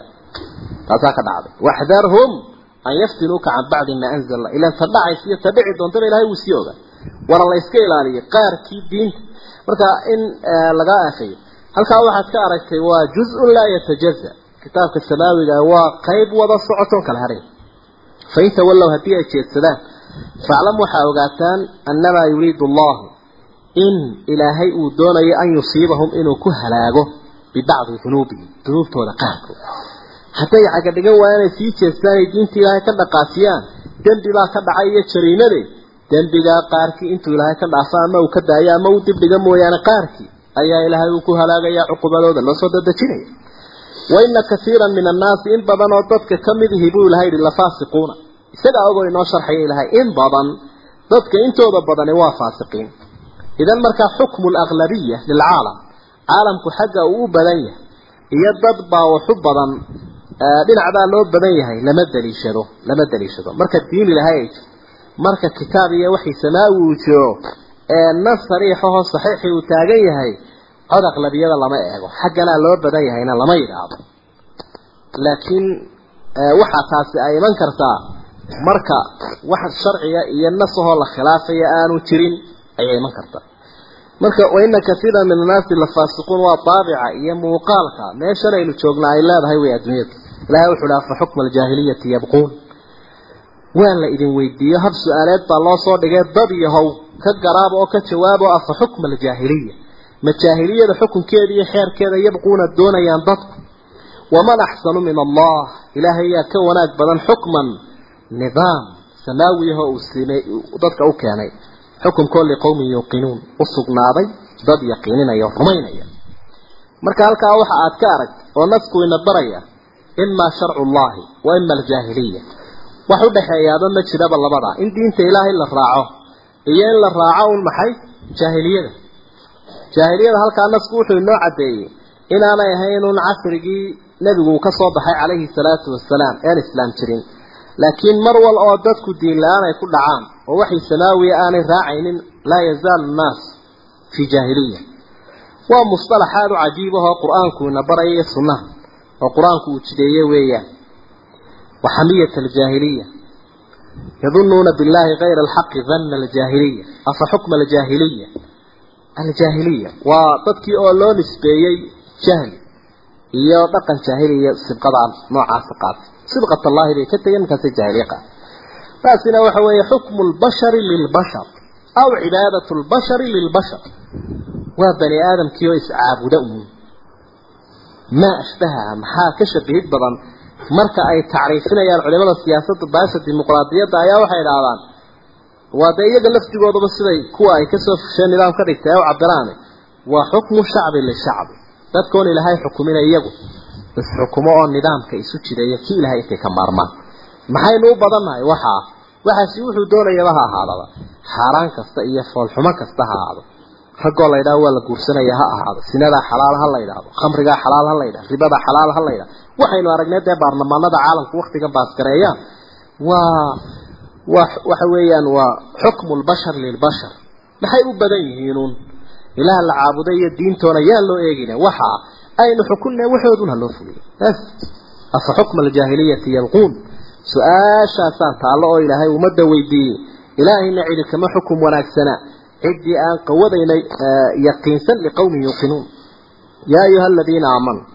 Taasaa ka dhacday. Waxdarhum an yaftinuuka can bacdi maa anzala ilan ta dhacaysa iyo ta dhici doontaba ilahay wuu sii oga wara la iska ilaaliyo qaarkii diinta. Marka in laga afayo halkaa waxaad ka aragtay waa juz-un laa yatajaza kitaabka samaawiga waa qayb wada socotoon kala haray fain tawallow haddii ay jeedsadaan faclam waxaa ogaataan annamaa yuriidu allahu in ilaahay uu doonayo an yusiibahum inuu ku halaago bibacdi dunuubihim dunuubtooda qaarkood. Hadday cagadhigan waaya inay sii jeestaan ay diinta ilaahay ka dhaqaasiyaan dembi baa ka dhacay iyo jariimade dembigaa qaarkii intuu ilaahay ka dhaafo ama uu ka daayo ama uu dibdhiga mooyaane qaarkii ayaa ilaahay uu ku halaagaya cuqubadooda loo soo dadejinaya ka mid ihi buu ilahay yihi lafaasiquuna isagaa ogoo inoo sharxaya ilahay in badan dadka intooda badani waa faasiqiin idan markaa xukmu alaglabiya lilcaalam caalamku xagga u badan yahay iyo dad baa waxu badan dhinacbaa loo badan yahay lama daliishado lama daliishado marka diin ilahay marka kitaab iyo waxay samaawi uu jiro ee nas sariixahoo saxiixii uu taagan yahay cod aqlabiyada lama eego. Xagganaa loo badan yahayna lama yidhaahdo. Laakiin waxaa taasi ay iman kartaa marka wax sharciga iyo nasahoo la khilaafaya aanu jirin ayay iman kartaa. Marka waina kaiira min annaasi lafaasiquun waa daabica iyo muuqaalka. Meeshan aynu joognaa ay leedahay way adduunyadu. Ilahay wuxu uhi afa xukma aljaahiliyati yabquun. Waa la idin weydiiyo hab su'aaleed baa loo soo dhigay dad yahow ka garaaba oo ka jawaabo afa xukma aljaahiliya ma jaahiliyada xukunkeeda iyo xeerkeeda yabquuna doonayaan dadku waman axsanu min allah ilaahay yaa ka wanaag badan xukman nidaam samaawiyaho uu siimay dadka u keenay. Xukunkoo liqowmin yuuqinuun u sugnaaday dad yaqiininaya o rumaynaya. Marka halkaa waxa aad ka aragta oo nasku ina baraya imaa sharcu llahi wa ima aljaahiliya. Wax u dhexeeyaaba ma jiraba labadaa in diinta ilaahay la raaco. Iyo in la raaco un maxay? Jaahiliyada jaahiliyada halkaa nasku wuxuu inoo caddeeyey inaanay ahayn un casrigii nebigu uu ka soo baxay calayhi salaatu wasalaam ean islaam jirin. Laakiin mar wal oo dadku diin la'aan ay ku dhacaan oo waxay samaawiya aanay raacaynin laa yazaalu nnaas fii jaahiliya. Waa musطalax aada u cajiib ahoo qur'aanku ina baraya iyo sunnaha oo qur'aanku uu jideeye weeyaan. Waxamiyat aljaahiliya. Yadunuuna billahi kayra alxaqi dana aljaahiliya. Afa xukma aljaahiliya aljaahiliya. Waa dadkii oo loo nisbeeyey jahli iyo dhaqan jaahiliya sibqadaan noocaasa qaatay sibqat allahi bay ka tegeen markaasay jaahiliya qaatay taasina waxa weeye xukmu lbashari lilbashar aw cibaadatu lbashari lilbashar. Waa bani aadamkii oo iscaabuda uun. Maa ashbahaha maxaa ka shabihid badan? Marka ay tacriifinayaan culimada siyaasadda baasha dimuqraadiyadda ayaa waxay idhaahdaan waa dee iyaga laftigoodaba siday kuwa ay ka soo fusheen nidaam ka dhigtay ee u cabiraane waa xukmu shacbi lishacbi. Dadkoon ilaahay xukumina iyagu. Isxukumo oo nidaamka isu jideeya kii ilahay intay ka maarmaan. Maxaynu u badannahay? Waxaa waxaasi wuxuu doonayaba ha ahaadaba. Xaaraan kasta iyo foolxumo kasta ha ahaado. Raggoo la yidhaho waa la guursanaya ha ahaado. Sinadaa xalaal ha la yidhaahdo khamrigaa xalaal ha la yidhahdo. Ribadaa xalaal ha la yidhahdo. Waxaynu aragnay dee baarlamaanada caalamku waktigan baaskareeyaan waa wa waxa weeyaan waa xukmu lbashar lilbashar maxay u badan yihiinuun ilaah la caabuday iyo diintoona yaa loo eegina. Waxa aynu xukunna waxoodun ha loo fuliyo. Bas afa xukma aljaahiliyati yalquun? Su'aashaasaa taallo oo ilaahay ummadda weydiiyey. Ilaahayna cidi kama xukum wanaagsana. Ciddii aan qawadaynay yaqiinsan liqowmin yuuqinuun yaa ayuha aladiina aamanuu.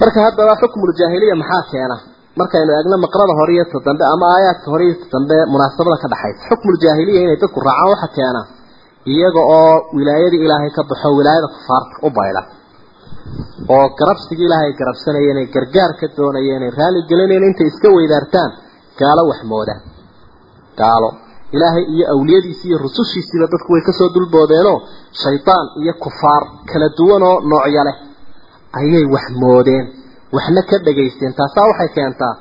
Marka haddaba xukmuljaahiliya maxaa keena markaynu eegno maqrada hore dambe ama aayaadka hore dambe munaasabada ka dhaxaysa. Xukmuljaahiliya inay dadku raacaan waxa keena iyaga oo wilaayadii ilaahay ka baxo wilaayada kufaarta u bayda oo garabsigii ilaahay garabsanayeen ay gargaar ka doonayeen ay raali gelinayeen intay iska weydaartaan gaalo waxmooda gaalo. Ilaahay iyo awliyadiisi iyo rusushiisiiba dadku way ka soo dulboodeenoo shaydaan iyo kufaar kala duwan oo noocyo leh ayay wax moodeen waxna ka dhagaysteen taasaa waxay keentaa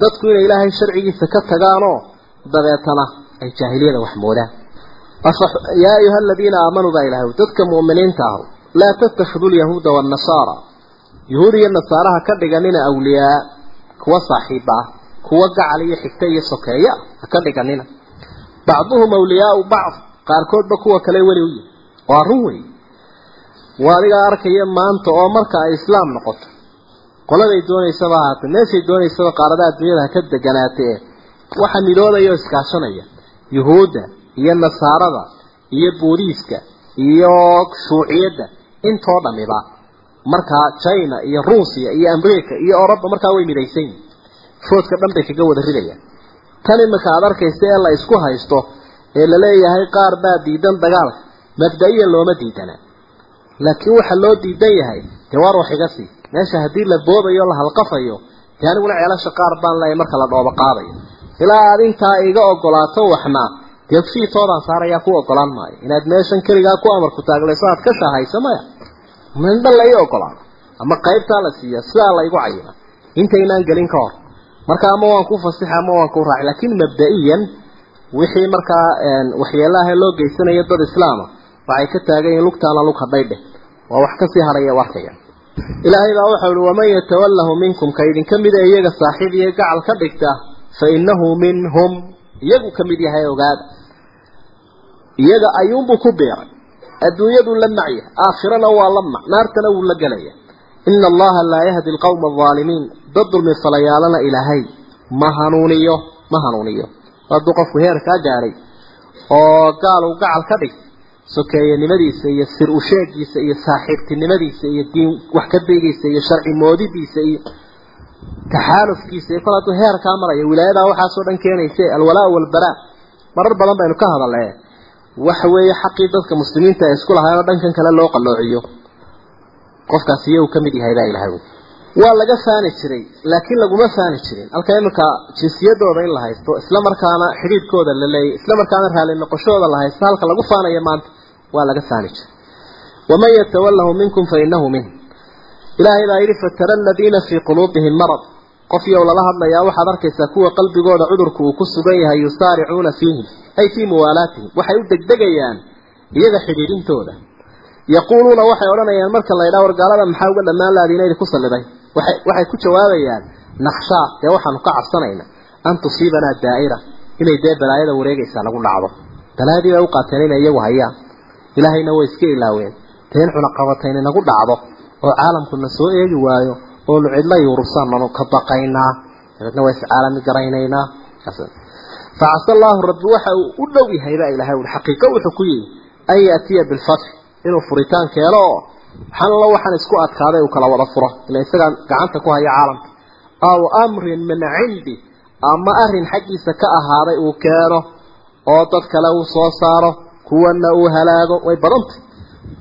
dadku inay ilaahay sharcigiisa ka tagaanoo dabeetana ay jaahiliyada wax moodaan yaa ayuha aladiina aamanuu baa ilahay dadka mu'miniinta ahu laa tattakhiduu lyahuuda waannasaara yahuud iyo nasaaraha ka dhiganina awliyaa kuwa saaxiiba ah kuwa gacal iyo xigta iyo sokeeya ha ka dhiganina. Bacduhum awliyaau bacd qaarkoodba kuwa kale weli u yihi waa run wey waa adigaa arkaya maanta oo marka ay islaam noqoto qoladay doonaysaba ahaatee meeshay doonaysaba qaaradaha adduunyada ha ka deganaatee waxa midoodaya oo iskaashanaya. Yuhuudda iyo nasaarada iyo booliiska iyo shuuciyadda intoo dhamiba markaa china iyo ruusiya iyo america iyo oroba markaa way midaysan. Yihin foodka dhan bay kaga wada ridayaan. Tan imika aada arkaysa ee la isku haysto ee la leeyahay qaar baa diidan dagaalka mabda-iyan looma diidana. Laakiin waxa loo diidan yahay dee wax iga sii meesha haddii la boobayo la halqafayo dee aniguna ceelasha qaar baan leeyahay marka la dhoobo qaadayo. Ilaa aad intaa iga ogolaato waxna dee fiitoodaan saarayaa ku ogolaan maayo. Inaad meeshan keligaa ku amarku taaglayso aad ka shahayso maya. Mindha la ii ogolaado ama qaybtaa la siiya sidaa la igu cayima intaynaan gelin ka hor. Marka ama waan ku fasixa ama waan ku raaci laakiin mabda-iyan wixii markaa waxyeelaha loo geysanayo dad islaama waxay ka taagan yihiin lugtaana lug hadhay dheh. Waa wax ka sii haraya arkaya ilaahay baa waxau uhi waman yatawalahu minkum ka idinka mida iyaga saaxiib iyo gacal ka dhigta fa innahu minhum iyagu ka mid yahay ogaada iyaga ayuunbuu ku beeray adduunyaduu la macya aakhirana waa la mac naartana wuu la gelaya ina allaha laa yahdi alqawma alظaalimiin dad dulmi falayaalana ilaahay ma hanuuniyo ma hanuuniyo. Hadduu qofku heerkaa gaadhay oo gaal uu gacal ka dhig sokeeyanimadiisa iyo sir usheegiisa iyo saaxiibtinimadiisa iyo diin wax ka digiisa iyo sharci moodidiisa iyo taxaalufkiisa iyo kol hadduu heerkaa marayo wilaayadaa waxaasoo dhan keenaysa alwalaa walbaraa marar badan baynu ka hadallee waxa weeye xaqii dadka muslimiinta ay isku lahaayeenoo dhankan kale loo qalloociyo qofkaasi iyagu ka mid yahay baa ilahay waa laga faani jiray laakiin laguma faani jirin. Halka iminka jinsiyadooda in la haysto isla markaana xidhiidhkooda la leeyay isla markaana raali noqoshooda la haysto halka lagu faanayo maanta waa laga faani jiray. Waman yatawalahu minkum fa min. Ilaahay baa yidhi fatara aladiina fii quluubihim marad. Qof yow lala hadlayaa waxaad arkaysaa kuwa qalbigooda cudurku uu ku sugan yahay yusaaricuuna fiihim ay fii muwaalaatihim. Waxay u degdegayaan iyaga xidhiidhintooda. Yaquuluuna waxay odhanayaan marka la ydhaa wargaalada maxaa uga dhammaan laadiina idinku salliday waxay ku jawaabayaan naqshaa dee waxaanu ka cabsanayna an tusiibanaa daa'ira inay dee balaayada wareegaysaa lagu dhacdo. Balaayadii bay u qaateen inay iyagu hayaan. Ilaahayna way iska ilaaween. Teen cunaqabatayna nagu dhacdo oo caalamkuna soo eegi waayo oo nu cidla yuurubsaan nanu ka baqaynaa dabeedna waa iscaalami garaynaynaa. Facasa allaahu rabbi waxa uu u dhow yahay baa ilahay ui xaqiiqo wuxuu ku yihi an yaatiya bilfatxi inuu furitaan keeno. oo xanlo waxaan isku adkaaday uu kala wada furo? Ila isagaa gacanta ku haya caalamka. Aw amrin min cindi ama arrin xaggiisa ka ahaaday uu keeno oo dad kale uu soo saaro kuwana uu halaago way badantay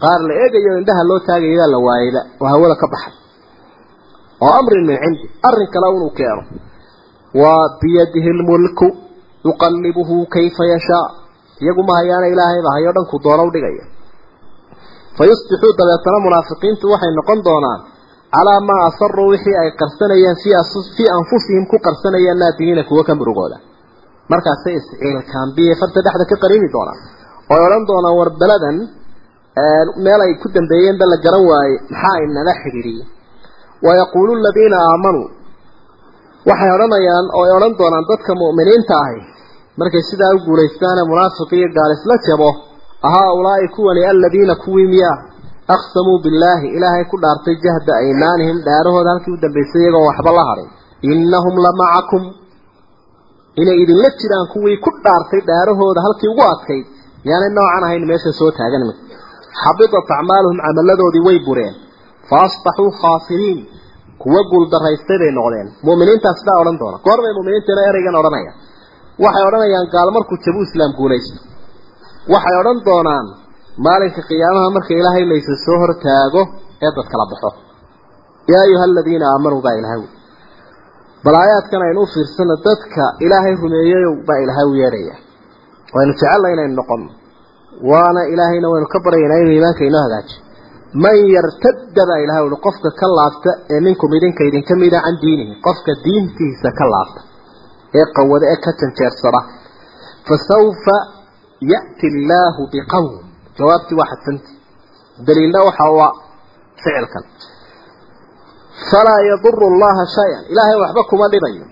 qaar la eegayo indhaha loo taagayaa la waayayba oo hawada ka baxay. Oo amrin min cindi arrin kale inuu keeno. Waa biyadihi lmulku yuqallibuhu kayfa yashaa. Iyagu ma hayaana ilaahayba hayo dhanku doono udhigaya fayusbixuu dabeetana munaafiqiintu waxay noqon doonaan calaa maa asaruu wixii ay qarsanayeen fii anfusihim ku qarsanayeen naadimiina kuwo ka murugooda. Markaasay isciilkaambiye farta dhexda ka qarini doonaan. Ooy odhan doonaan war beladan meel ay ku dambeeyeenba la garan waaye maxaa inala xidhiidhiyey wayaquulu aladiina aamanuu waxay odhanayaan ooy odhan doonaan dadka mu'miniinta ahi. Markay sidaa u guulaystaane munaafiq iyo gaalisla jabo ahaa-ulaa'i kuwani aladiina kuwii miyaa aqsamuu billaahi ilaahay ku dhaartay jahda aymaanihim dhaarahooda halkii u dambaysay iyagoon waxba la hadhin innahum la macakum inay idinla jiraan kuwii ku dhaartay dhaarahooda halkii ugu adkayd yaanay noocan ahayn meesha soo taagan mid xabidat acmaaluhum camaladoodii way bureen fa asbaxuu khaasiriin kuwa guuldaraystay bay noqdeen mu'miniintaas sidaa odhan doona goor bay mu'miniintana ereygan odhanaya waxay odhanayaan gaal markuu jabu islaam guulaysto waxay odhan doonaan maalinka qiyaamaha marka ilaahay laysa soo hortaago ee dad kala baxo. Yaa ayuha aladiina aamanuu baa ilahay wi bal aayaadkan aynu u fiirsano dadka ilaahay rumeeyeyow baa ilaahay u yeedhaya. Waynu jecelna inaynu noqono waana ilaahayna waynu ka baryaynaa inuu iimaanka inoo hagaajiyo man yartadda baa ilahay uhi qofka ka laabta ee minkum idinka idinka mida can diinihi qofka diintiisa ka laabta ee qawada ee ka janjeersada fa ya'ti illaahu biqowm jawaabtii waa xadsanti daliilna waxa waa ficilkan. Falaa yaduru allaha shay-an. Ilaahay waxba kuma dhibayo.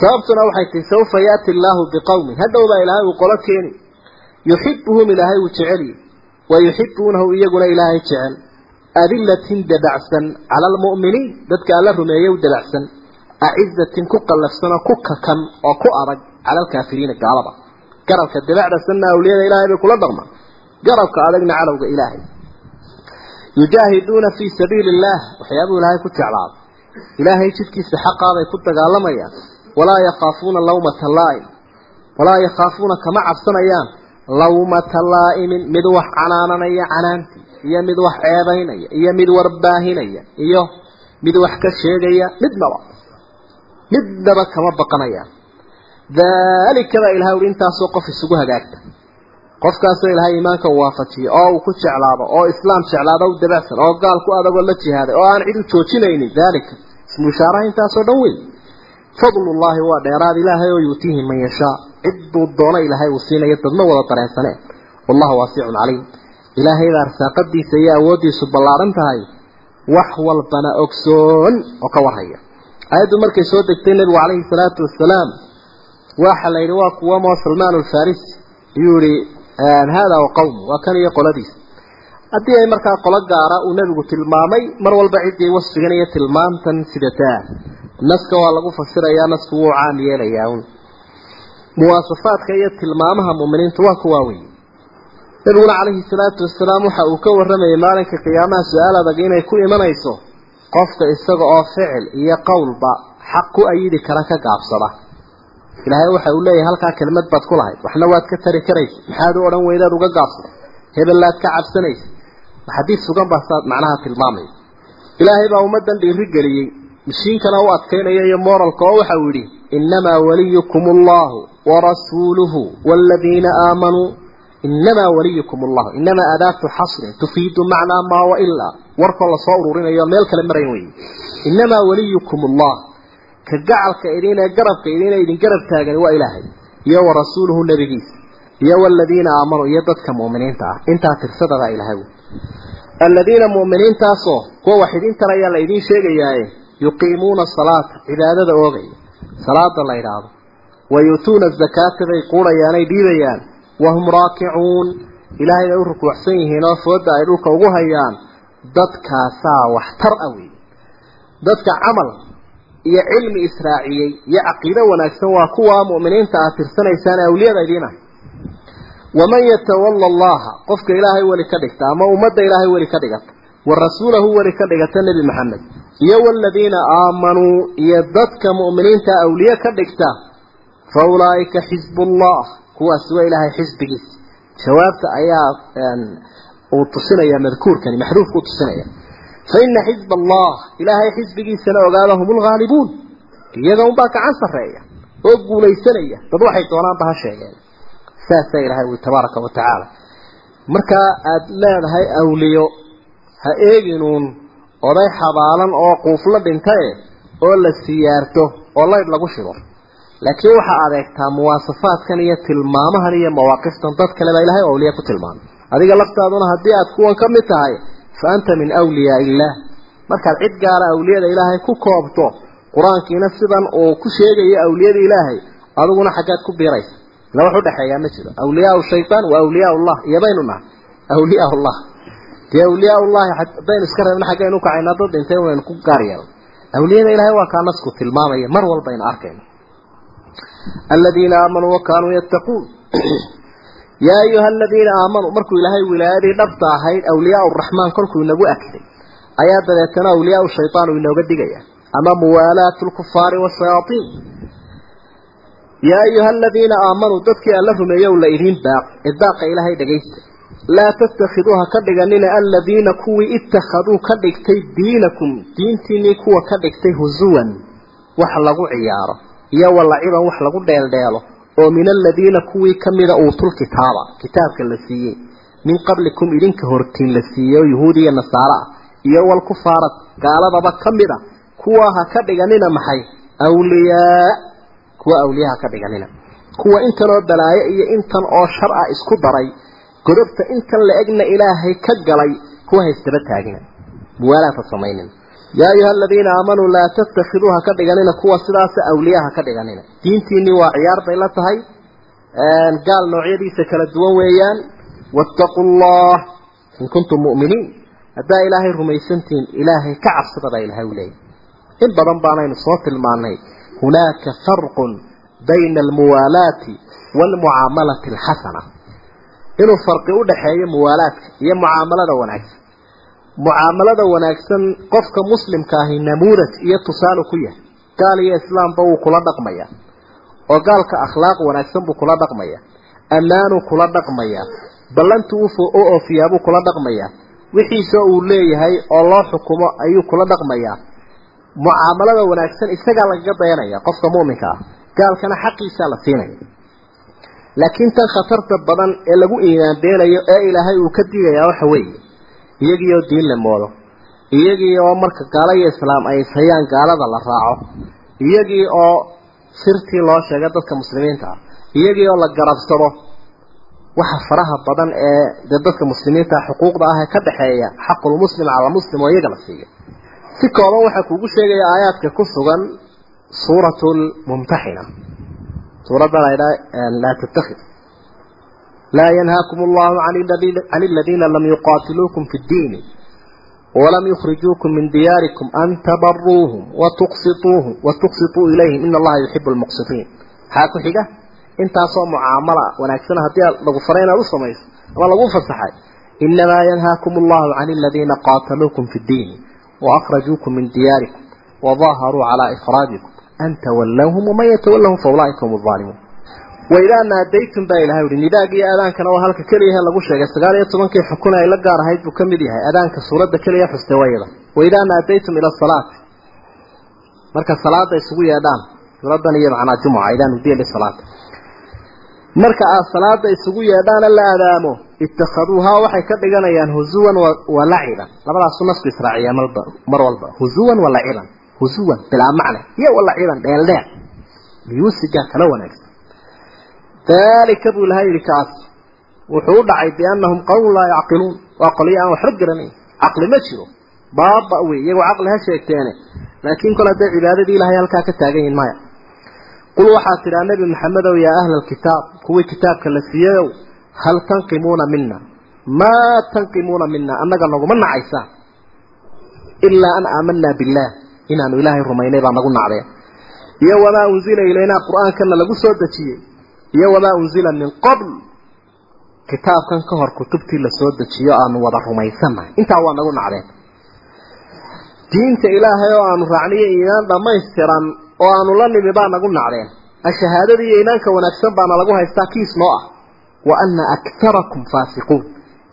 Sababtuna waxay tihi sawfa yaati illaahu biqowmin hadhow baa ilaahay uu qolo keeni. Yuxibuhum ilaahay uu jeceliy wa yuxibuunahu iyaguna ilaahay jecel. Adilatin dabacsan cala almu'miniin dadka alla rumeeye u dabacsan acizatin ku garabka dabacda sanna awliyada ilaahay bay kula dhaqmaan. Garabka adagna cadowga ilaahay. Yujaahiduuna fii sabiili illaah waxyaabuu ilaahay ku jeclaaday ilaahay jidkiisa xaqaabay ku dagaalamayaan walaa yakhaafuuna lawmata laa'im walaa yakhaafuuna kama cabsanayaan. Lawmata laa'imin mid wax canaananaya canaantii iyo mid wax ceebaynaya iyo mid warbaahinaya iyo mid wax ka sheegaya midnaba midnaba kama baqanayaan daalika baa ilahay uhi intaasoo qof isugu hagaagta. Qofkaasoo ilaahay iimaanka u waafajiyo oo uu ku jeclaado oo islaam jeclaado u dabacsan oo gaal ku adagoo la jihaaday oo aan cid u joojinaynin daalika. Ismu ishaaraha intaasoo dhan weyn. Fadlullaahi waa dheeraad ilaahay oo yuutiihi man yashaa. Cidduu doono ilaahay uu siinayo dadma wada dareensaneen wallahu waasicun caliim. Ilaahay baa arsaaqadiisa iyo awooddiisu ballaaran tahay. Wax walbana ogsoon oo ka warhaya. Aayaddu markay soo degtay nebigu calayhi salaatu wasalaam waxa la yidhi waa kuwa moo salmaan alfarisi ayuu yihi haadaa wa qawmu. Waa kan iyo qoladiisa haddii ay markaa qolo gaara uu nebigu tilmaamay mar walba ciddii wasfigan iyo tilmaamtan sidataa. Naska waa lagu fasirayaa nasku wuu caam yeelayaa un muwaasafaadka iyo tilmaamaha mu'miniintu waa kuwaa weeye nabiguna calayhi salaatu wasalaam waxa uu ka warramayay maalinka qiyaamaha su'aal adag inay ku imanayso qofka isaga oo ficil iyo qowlba xaq ku ayidi kara ka gaabsada ilaahay waxa uu leeyahay halkaa kelmad baad ku lahayd. Waxna waad ka tari karaysa maxaad u odhan weydaad uga gaabsada hebellaad ka cabsanaysa xadiid sugan baa macnaha tilmaamaya ilaahay baa ummaddan dhiiri geliyey mishiinkana u adkaynaya iyo moralka oo waxa uu yidhi innamaa waliyukum allahu warasuuluhu waaladiina aamanuu innamaa waliyukum allahu innamaa adaatu xasrin tufiidu macnaa maa wa ilaa warkoo la soo ururinayo meel kale marayn weeye innamaa waliyukum allah ka gacalka idin ee garabka idin idin garab taagani waa ilaahay. Iyo wa rasuuluhu nebigiisa iyo waladiina aamanuu iyo dadka mu'miniinta ah. Intaa tirsadada ilaahay wey aladiina mu'miniintaasoo kuwa wax idin tarayaa la idiin sheegayaaye yuqiimuuna salaata cibaadada oogaya salaada la yidhaahdo. Wa yu'tuuna azakaata bay quudhayaanay dhiibayaan. Wahum raakicuun. Ilaahay bay u rukuucsan yihiin oo fooda ay dhulka ugu hayaan. Dadkaasaa waxtar ah wey dadka camal iyo cilmi israaciyey iyo caqiido wanaagsan waa kuwa mu'miniinta aad tirsanaysaan awliyada idiin ah waman yatawalla allaha qofka ilaahay weli ka dhigta ama ummadda ilaahay weli ka dhigata wa rasuulahu weli ka dhigata nebi maxamed iyo waladiina aamanuu iyo dadka mu'miniinta awliye ka dhigta fa ulaa'ika xisbullah kuwaasi waa ilaahay xisbigiisa jawaabta ayaa uu tusinaya madkuurkani maxduufku tusinaya allah ilaahay xisbigiisana ogaada hum lghaalibuun iyaga unbaa gacan sarreeya oo guulaysanaya dad waxay doonaanba ha sheegeen saasaa ilaahay ui tabaaraka wa tacaala markaa aada leedahay awliyo ha eeginuun oday xabaalan oo quufla dhintae oo la siyaarto oo laydh lagu shido laakiin waxaa adeegtaa muwaasafaadkan iyo tilmaamahan iyo mawaaqiftan dad kale baa ilahay awliya ku tilmaamay adiga laftaaduna haddii aad kuwan ka mid tahay fa anta min awliyaa illaah markaad cid gaara awliyada ilaahay ku koobto qur'aankiina sidan uu ku sheegayo awliyada ilaahay adiguna xaggaad ku biiraysa. Ila wax udhexeeyaa ma jiro. Awliyaa shaytaan wa awliyaa llah iyo baynu nahay awliyaa llah dee awliyaa llahi haddaynu iska reebna xaggaynu ukacaynaa dad dhintay waynu ku gaar yeelno awliyada ilaahay waa kaa nasku tilmaamaya mar walbaynu arkayno. Aladiina aamanuu wa kaanuu yattaquun yaa ayuha aladiina aamanuu markuu ilaahay wilaayadii dhabta ahayd awliyaa raxmaan kolkuu inagu agtay. Ayaa dabeetana awliyaa shaytaan uu inooga digaya. Ama muwaalaatu lkufaari washayaaiin yaa ayuha aladiina aamanuu dadkii alla rumeeyow la idiin baaq. Idaaqa ilaahay dhegaysta laa tattakhiduuha ka dhiganina aladiina kuwii ittakhaduu ka dhigtay diinakum. Diintiinii kuwa ka dhigtay husuwan wax lagu ciyaaro. Iyo walaciban wax lagu dheeldheelo oo min aladiina kuwii kamida uutul kitaaba kitaabka la siiyey. Min qablikum idinka hortiin la siiyey oo yuhuud iyo nasaara ah iyo walkufaara gaaladaba kamida kuwa ha ka dhiganina maxay? Awliyaa kuwa awliyaha ka dhiganina. Kuwa intan oo balaayo iyo intan oo shar ah isku daray godobta intan la egna ilaahay ka galay kuwa haystaba taagina. Muwaalaata samaynin yaa ayuha aladiina aamanuu laa tattakhiduuha ka dhiganina kuwa sidaasa awliyaha ka dhiganina diintiinii waa ciyaar bay la tahay gaal noocyadiisa kala duwan weeyaan wattaquu llah in kuntum mu'miniin haddaa ilaahay rumaysantihiin ilaahay ka cabsada baa ilahay u leeyahy in badan baanaynu soo tilmaanay hunaaka farqun bayna almuwaalaati waalmucaamalati alxasana mucaamalada wanaagsan qofka muslimka ahi namuudaj iyo tusaale ku yahay. Gaal iyo islaamba wuu kula dhaqmaya. Oo gaalka akhlaaq wanaagsan buu kula dhaqmaya. Ammaanuu kula dhaqmaya. Ballantu u oofiyaabuu kula dhaqmaya. Wixiisa uu leeyahay oo loo xukumo ayuu kula dhaqmayaa mucaamalada wanaagsan isagaa lagaga dayanaya qofka mu'minka ah. Gaalkana xaqiisaa la siinaya. Laakiin tan khatarta badan ee lagu iimaanbeelayo ee ilaahay uu ka digayaa waxa weeye iyagii oo diin la moodo iyagii oo marka gaalo iyo islaam ay ishayaan gaalada la raaco iyagii oo sirtii loo sheegay dadka muslimiinta ah iyagii oo la garabsado waxa faraha badan ee dadka muslimiinta xuquuqda ah ka dhaxeeya xaqulmuslim cala muslim oo iyaga la siiyo si kooban waxaa kuugu sheegaya aayaadka ku sugan suuratu lmumtaxina suuradda la ydhaa laa tattakhid laa yanhaakum allahu can aladiina lam yuqaatiluukum fi ddiini walam yukhrijuukum min diyaarikum an tabaruuhum watuqsituuhum watuqsituu ilayhim ina allaha yuxibu lmuqsitiin maxaa ku xiga intaasoo mucaamala wanaagsan haddii lagu faray inaad u samayso ama lagu fasaxay inamaa yanhaakum allahu can aladiina qaataluukum fi ddiini وأخرجوكم من دياركم وظاهروا على إخراجكم أن تولوهم ومن يتولهم فأولئك هم الظالمون waidaa naadaytum baa ilaahay uhi nidaagi iyo aadaankana waa halka keliyahe lagu sheegay sagaal iyo tobankii xukun ay la gaar ahayd buu ka mid yahay aadaanka suuradda keliya xuste wayada waidaa naadaytum ila asalaati marka salaada isugu yeedhaan suuraddan iyo macnaa jumuca idaa nudiya lisalaat marka aad salaada isugu yeedhaana la aadaamo ittakhaduuhaa waxay ka dhiganayaan huzuwan wa laciban. Labadaasu nasku israaciya malba mar walba. Huzuwan wa laciban. Huzuwan bilaa macne. Iyo wa laciban dheeldheel biyuusiga kala wanaagsan dalika buu ilahay yidhi kaas wuxuu dhacay biannahum qawmun laa yacqiluun. Waa qolyo aan waxba garanayn caqli ma jiro. Baaba wey iyagoo caqli ha sheegteene laakiin kol hadday cibaadadii ilahay halkaa ka taagan yihiin maya. Qul waxaad tidhaa nebi maxamedow yaa ahla alkitaab kuwii kitaabka la siiyayow hal tanqimuuna mina maa tanqimuuna mina annaga naguma nacaysaan ilaa an aamanaa billaah. Inaanu ilaahay rumaynay baa nagu nacdeen iyo wamaa unzila iyo wamaa unzila min qabl. Kitaabkan ka hor kutubtii la soo dejiyo aanu wada rumaysannahay intaa waa nagu nacdeen. Diinta ilaahay oo aanu raacniyo iimaan dhammaystiran oo aanu la nimi baa nagu nacdeen. Ashahaadada iyo iimaanka wanaagsan baana lagu haystaa kiis noo ah. Wa anna aktarakum faasiquun.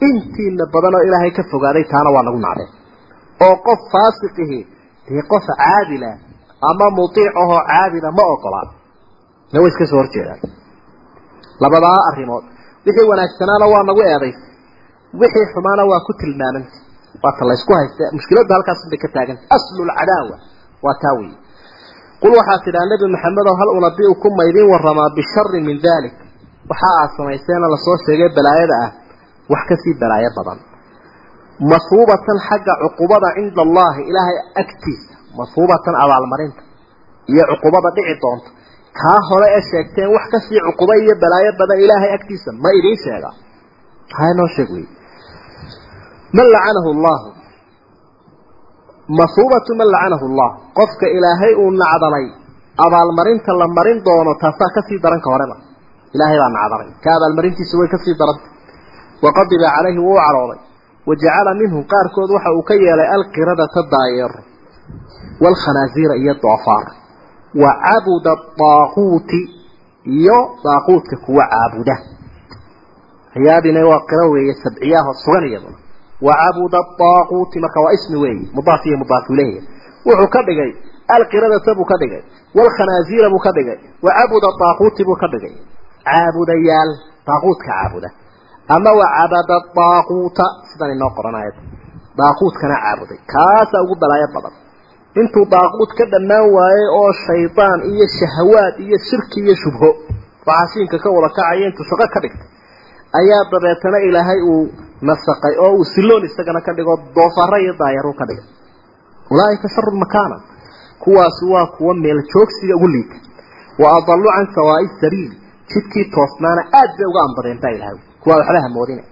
Intiina badan oo ilaahay ka fogaaday taana waa nagu nacdeen. Oo qof faasiqihi dee qof caadila ama mutiic ahoo caabida ma ogolaan na way iska soo horjeedaan labadaa arrimood. Wixii wanaagsanaana waa nagu eedaysay wixii xumaana waa ku tilmaamanta waata laysku haysta mushkiladda halkaas bay ka taaganta aslulcadaawa waa taa weeye. Qul waxaad tidhaa nebi maxamedow hal unabiukum ma idiin waramaa bishari min dalik waxa aad samayseena la soo sheegay balaayada ah. Wax ka sii balaayo badan. Masuubatan xagga cuqubada cinda allahi ilaahay agtiisa. Masuubatan abaalmarinta. Iyo cuqubada dhici doonta kaa hore ee sheegteen wax ka sii cuquba iyo balaayo badan ilaahay agtiisa ma idiin sheega. Haa noo sheeg wey man lacanahu llahu masuubatu man lacanahu allah qofka ilaahay uu nacdalay abaalmarinta la marin doono taasaa ka sii daranka horeba. Ilaahay baa nacdalay. Ka abaalmarintiisu way ka sii daranta waqadiba calayhi wuu u cadhooday wajacala minhum qaarkood waxa uu ka yeelay alqiradata daayeero waalkhanaasiira iyo doofaar wa cabuda daaquuti iyo daaquudka kuwa caabuda hayaadina waa qiro weeye sabciyaahoo sugan iyaduna وعبد الطاغوت marka waa ismi weey mudaaf iyo mudaaf ilayhi wuxuu ka dhigay alqiradata buu ka dhigay walkhanaazira buu ka dhigay وعبد الطاغوت buu ka dhigay caabudayaal taaquutka caabuda ama وعبد الطاغوت sidan inoo qoranayo taaquutkana caabuday kaasa ugu balaayo badan intuu taaquut ka dhammaan waaye oo shaydaan iyo shahawaad iyo shirki iyo shubho waxaasiinka ka wada kacaya intuu shaqo ka dhigtay ayaa dabeetana ilaahay uu nasaqay oo uu siloon isagana ka dhigo doofaara iyo daayaru ka dhigay. Ulaaika sharu makaana kuwaasi waa kuwa meel joogsiga ugu liita. Wa adallu can sawaa'i sabiil jidkii toosnaana aad bay uga ambadeen baa ilahay kuwaa waxba hamoodina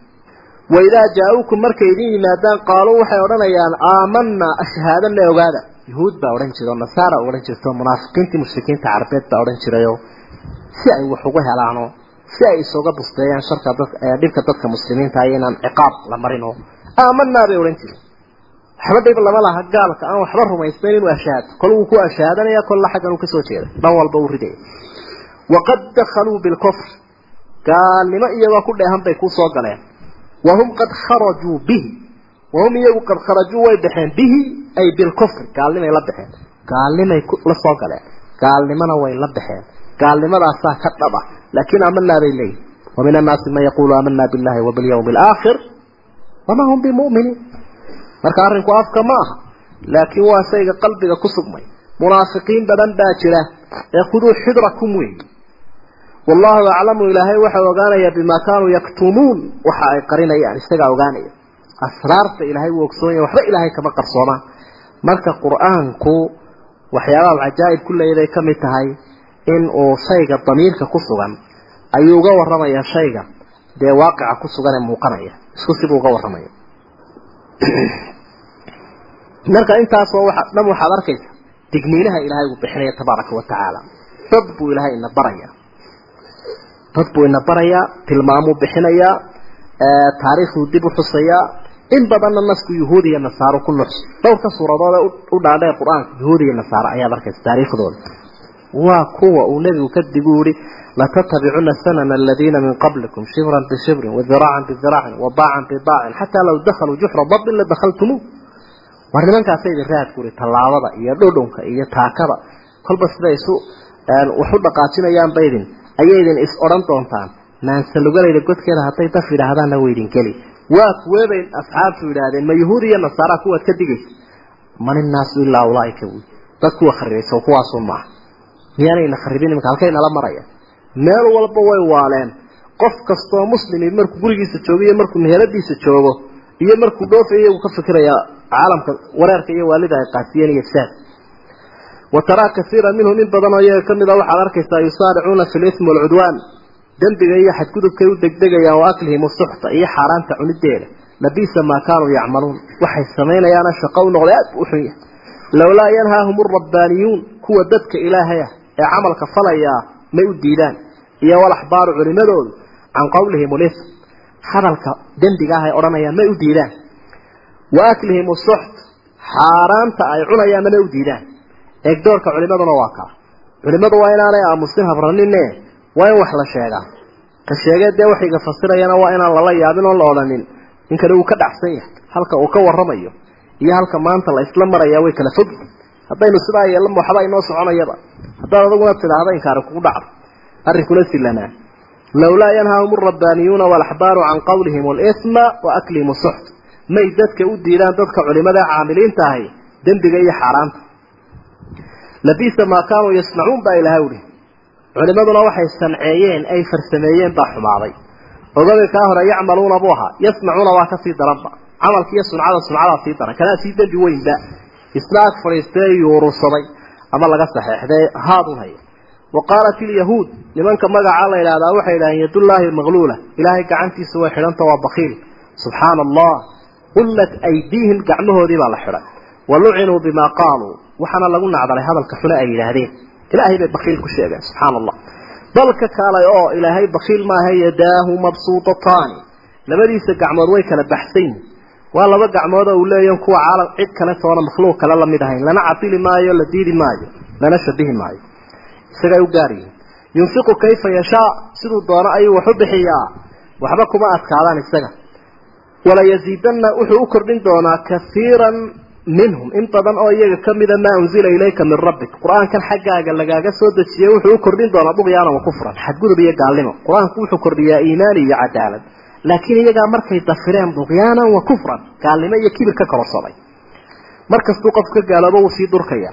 waidaa jaa-uukum markay idin yimaadaan qaaluu waxay odhanayaan aamanaa ashhaadana ogaada yuhuud baa odhan jira oo nasaara odhan jirta oo munaafiqiintii mushrikiinta carabeed baa odhan jirayoo si ay wax ugu helaano si ay isuga busteeyaan sharka dad dhibka dadka muslimiinta inaan ciqaab la marino aamanaa bay odhan jireen waxba dhib lama laha gaalka aan waxba rumaysnayn inuu ashaado kol wuu ku ashaadanaya kolla xaggan uu ka soo jeeda dhan walba uu ridaya waqad dakhaluu bilkufr. Gaalnimo iyagoo ku dheehan bay ku soo galeen. Wahum qad kharajuu bihi kharajuu way baxeen. Bihi ay bilkufri gaalnimay la baxeen. Gaalnimay la soo galeen. Gaalnimona way la baxeen. Gaalnimadaasaa ka dhaba. Laakiin aamanaa bay leeyihiin wa min annaasi man yaquulu aamanaa billahi wa bilyawmi alaakhir wamaa hum bimuminiin. Marka arrinku afka ma aha. Laakiin waa shayga qalbiga ku sugmay. Munaafiqiin badan baa jira. Ee khuduu xidrakum weey wallahu aclamu ilaahay waxa ogaanaya bimaa kaanuu yaktumuun waxa ay qarinayaan isagaa ogaanaya asraarta ilaahay wuu ogsoonaya waxba ilaahay kama qarsoomaan marka qur'aanku waxyaabaha cajaa'ib ku leeyaday ka mid tahay in uu shayga damiirka ku sugan ayuu uga warramaya shayga. Dee waaqica ku sugan ee muuqanaya isku sibuu uga warramaya <clears throat> marka intaasoo waa dhan waxaad arkaysa digniinaha ilaahay uu bixinaya tabaaraka wa tacaala. Dad buu ilaahay ina baraya. Dad buu ina barayaa tilmaamuu bixinayaa taariikhduu dib u xusayaa in badanna nasku yuhuud iyo nasaaro ku nuxs dhowrka suuradood u dhaadhee qur'aanka yuhuud iyo nasaaro ayaad arkaysa taariikhdooda. Waa kuwa uu nebigu kadib u yihi latatabicuna sanana aladiina min qablikum shibran bishibrin wadiraacan bidiraacin wabaacan bibaacin xataa law dakhaluu juxra dabin la dakhaltumuu war nimankaasa idin raad kuri tallaabada iyo dhudhunka iyo taakada kolba siday isu wax u dhaqaajinayaan baydin ayay idin is odhan doontaan. Maansalugalayda godkeeda hadday daf yidhaahdaanna waydin geli waa kuweebay asxaabtu yidhaahdeen ma yuhuud iyo nasaara kuwaad ka digaysa? Man innaasu ilaa ulaaika wy dad kuwa kharibeysa kuwaasun maaha miyaanayna kharibin iminka halkay nala maraya? Meel walba way waaleen. Qof kastoo muslimi markuu gurigiisa joogo iyo markuu meheradiisa joogo iyo markuu dhoofayo iyagu ka fikiraya caalamka wareerka iyo waalida ay qaasiyeen iyo ifsaad wa taraa kasiira minhum in badan oo iyaga ka mid a waxaad arkaysaa yusaaricuuna fi lismi walcudwaan dembiga iyo xadgudubkay u degdegayaan wa aklihim usuxta iyo xaaraanta cunideeda. Labiisa maa kaanuu yacmaluun. Waxay samaynayaana shaqo u noqday aad u xun yahay. Lowlaa yanhaahum alrabbaaniyuun kuwa dadka ilaahay ah ee camalka falayaa may u diidaan. Iyo walaxbaaru culimadoodu can qowlihim ulism hadalka dembiga ah ay odhanayaan may u diidaan. Wa aklihim usuxt xaaraanta ay cunayaanna may u diidaan. Eegdoorka culimaduna waa kaa culimadu waa inaanay aamusin habranine waa in wax la sheegaa. Ka sheegee dee waxayga fasirayana waa inaan lala yaabin oon la odhanin ninkani uu ka dhacsan yahay halka uu ka warramayo iyo halka maanta la isla marayaa way kala fog haddaynu sidaa yeelama waxba inoo soconayaba. Haddaad adaguna tidhaahda inkaari kugu dhacdo. Arrinkuna silanaa. Lowlaa yanhaahum alrabbaaniyuuna waalaxbaaru can qowlihim alisma wa aklihim usuxt may dadka u diidaan dadka culimada caamiliinta ahi dembiga iyo xaaraanta. Labisa maa kaanuu yasnacuun baa ilaha uhi culimaduna waxay sanceeyeen ay farsameeyeen baa xumaaday. Ogaga kaa hore yacmaluuna buu ahaa yasnacuuna waa ka sii daranba camalka iyo suncada suncadaa sii daran. Kanaa sii dembi weynba isna ag fadhiistee yuurusaday ama laga saxeexday haadun haya wa qaalat ilyahuud nimanka magacaa la yidhahdaa waxay yidhahdeen yadullaahi magluula ilaahay gacantiisa way xidhanta waa bakiil subxaana allah qullat aydiihim gacmahoodii baa la xidhay wa lucinuu bimaa qaaluu waxaana lagu nacdalay hadalka xune ay yidhaahdeen ilaahay bay bakiil ku sheegeen subxaana allah dalka kaalay oo ilaahay bakiil maaha yadaahu mabsuutataani. Labadiisa gacmood way kala baxsan yihiin waa laba gacmood oo uu leeyahy kuwa caalam cid kale toona makhluuq kale la mid ahayn. Lana cadili maayo la diidi maayo lana shabihi maayo. Isagay u gaar yihiin. Yunfiqu kayfa yashaa siduu doono ayuu wax bixiyaa. Waxba kuma adkaadaan isaga. Wala yaziidanna wuxuu u kordhin doonaa kaiiran minhum in badan oo iyaga kamida maa unzila ilayka min rabbik. Qur'aankan xaggaaga lagaaga soo dejiyey wuxuu u kordhin doonaa duqyaana wa kufran xadgudub iyo gaalnimo. Qur'aanku wuxuu kordhiyaa iimaani iyo cadaalad. Laakiin iyagaa markay dafireen duqyaanan wa kufran gaalnimo iyo kibir ka kororsaday. Markastuu qof ka wuu sii durkaya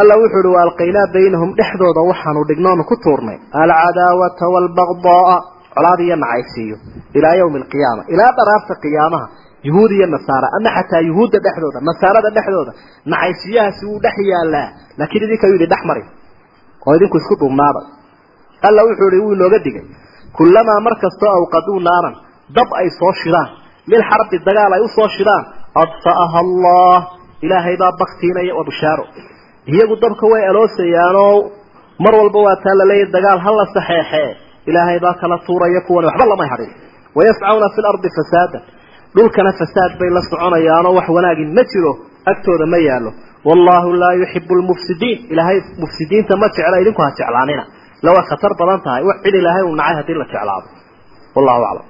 alla wuxuu uhi waalqaynaa baynahum dhexdooda waxaanu dhignoonu ku tuurnay. Alcadaawata waalbagdaaa. Colaad iyo nacaysiiyo ilaa yawmi alqiyaama ilaa dharaarta qiyaamaha yuhuud iyo nasaara ama xataa yuhuudda dhexdooda nasaarada dhexdooda nacaysiyahaasi wuu dhex yaalaa laakiin idinka yidhi dhex mari oo idinku isku duubnaada alla wuxuu ihi wuu inooga digay. Kullamaa mar kastoo awqaduu naaran dab ay soo shidaan lilxarbi dagaal ay u soo shidaan adfa'aha allah. Ilaahay baa baktiinaya waa bishaaro iyagu dabka way aloosayaanoo mar walba waa taa laleeyahy dagaal ha la saxeexee. Ilaahay baa kala tuuraya kuwan waxba lamay hadhin wayascauna fi lardi fasaadan dhulkana fasaad bay la soconayaanoo wax wanaagin ma jiro agtooda ma yaalo wallahu laa yuxibu lmufsidiin ilaahay mufsidiinta ma jecla idinku ha jeclaanina. La waa khatar badan tahay. Wax cid ilaahay uu nacay haddii la jeclaado. Wallahu aclam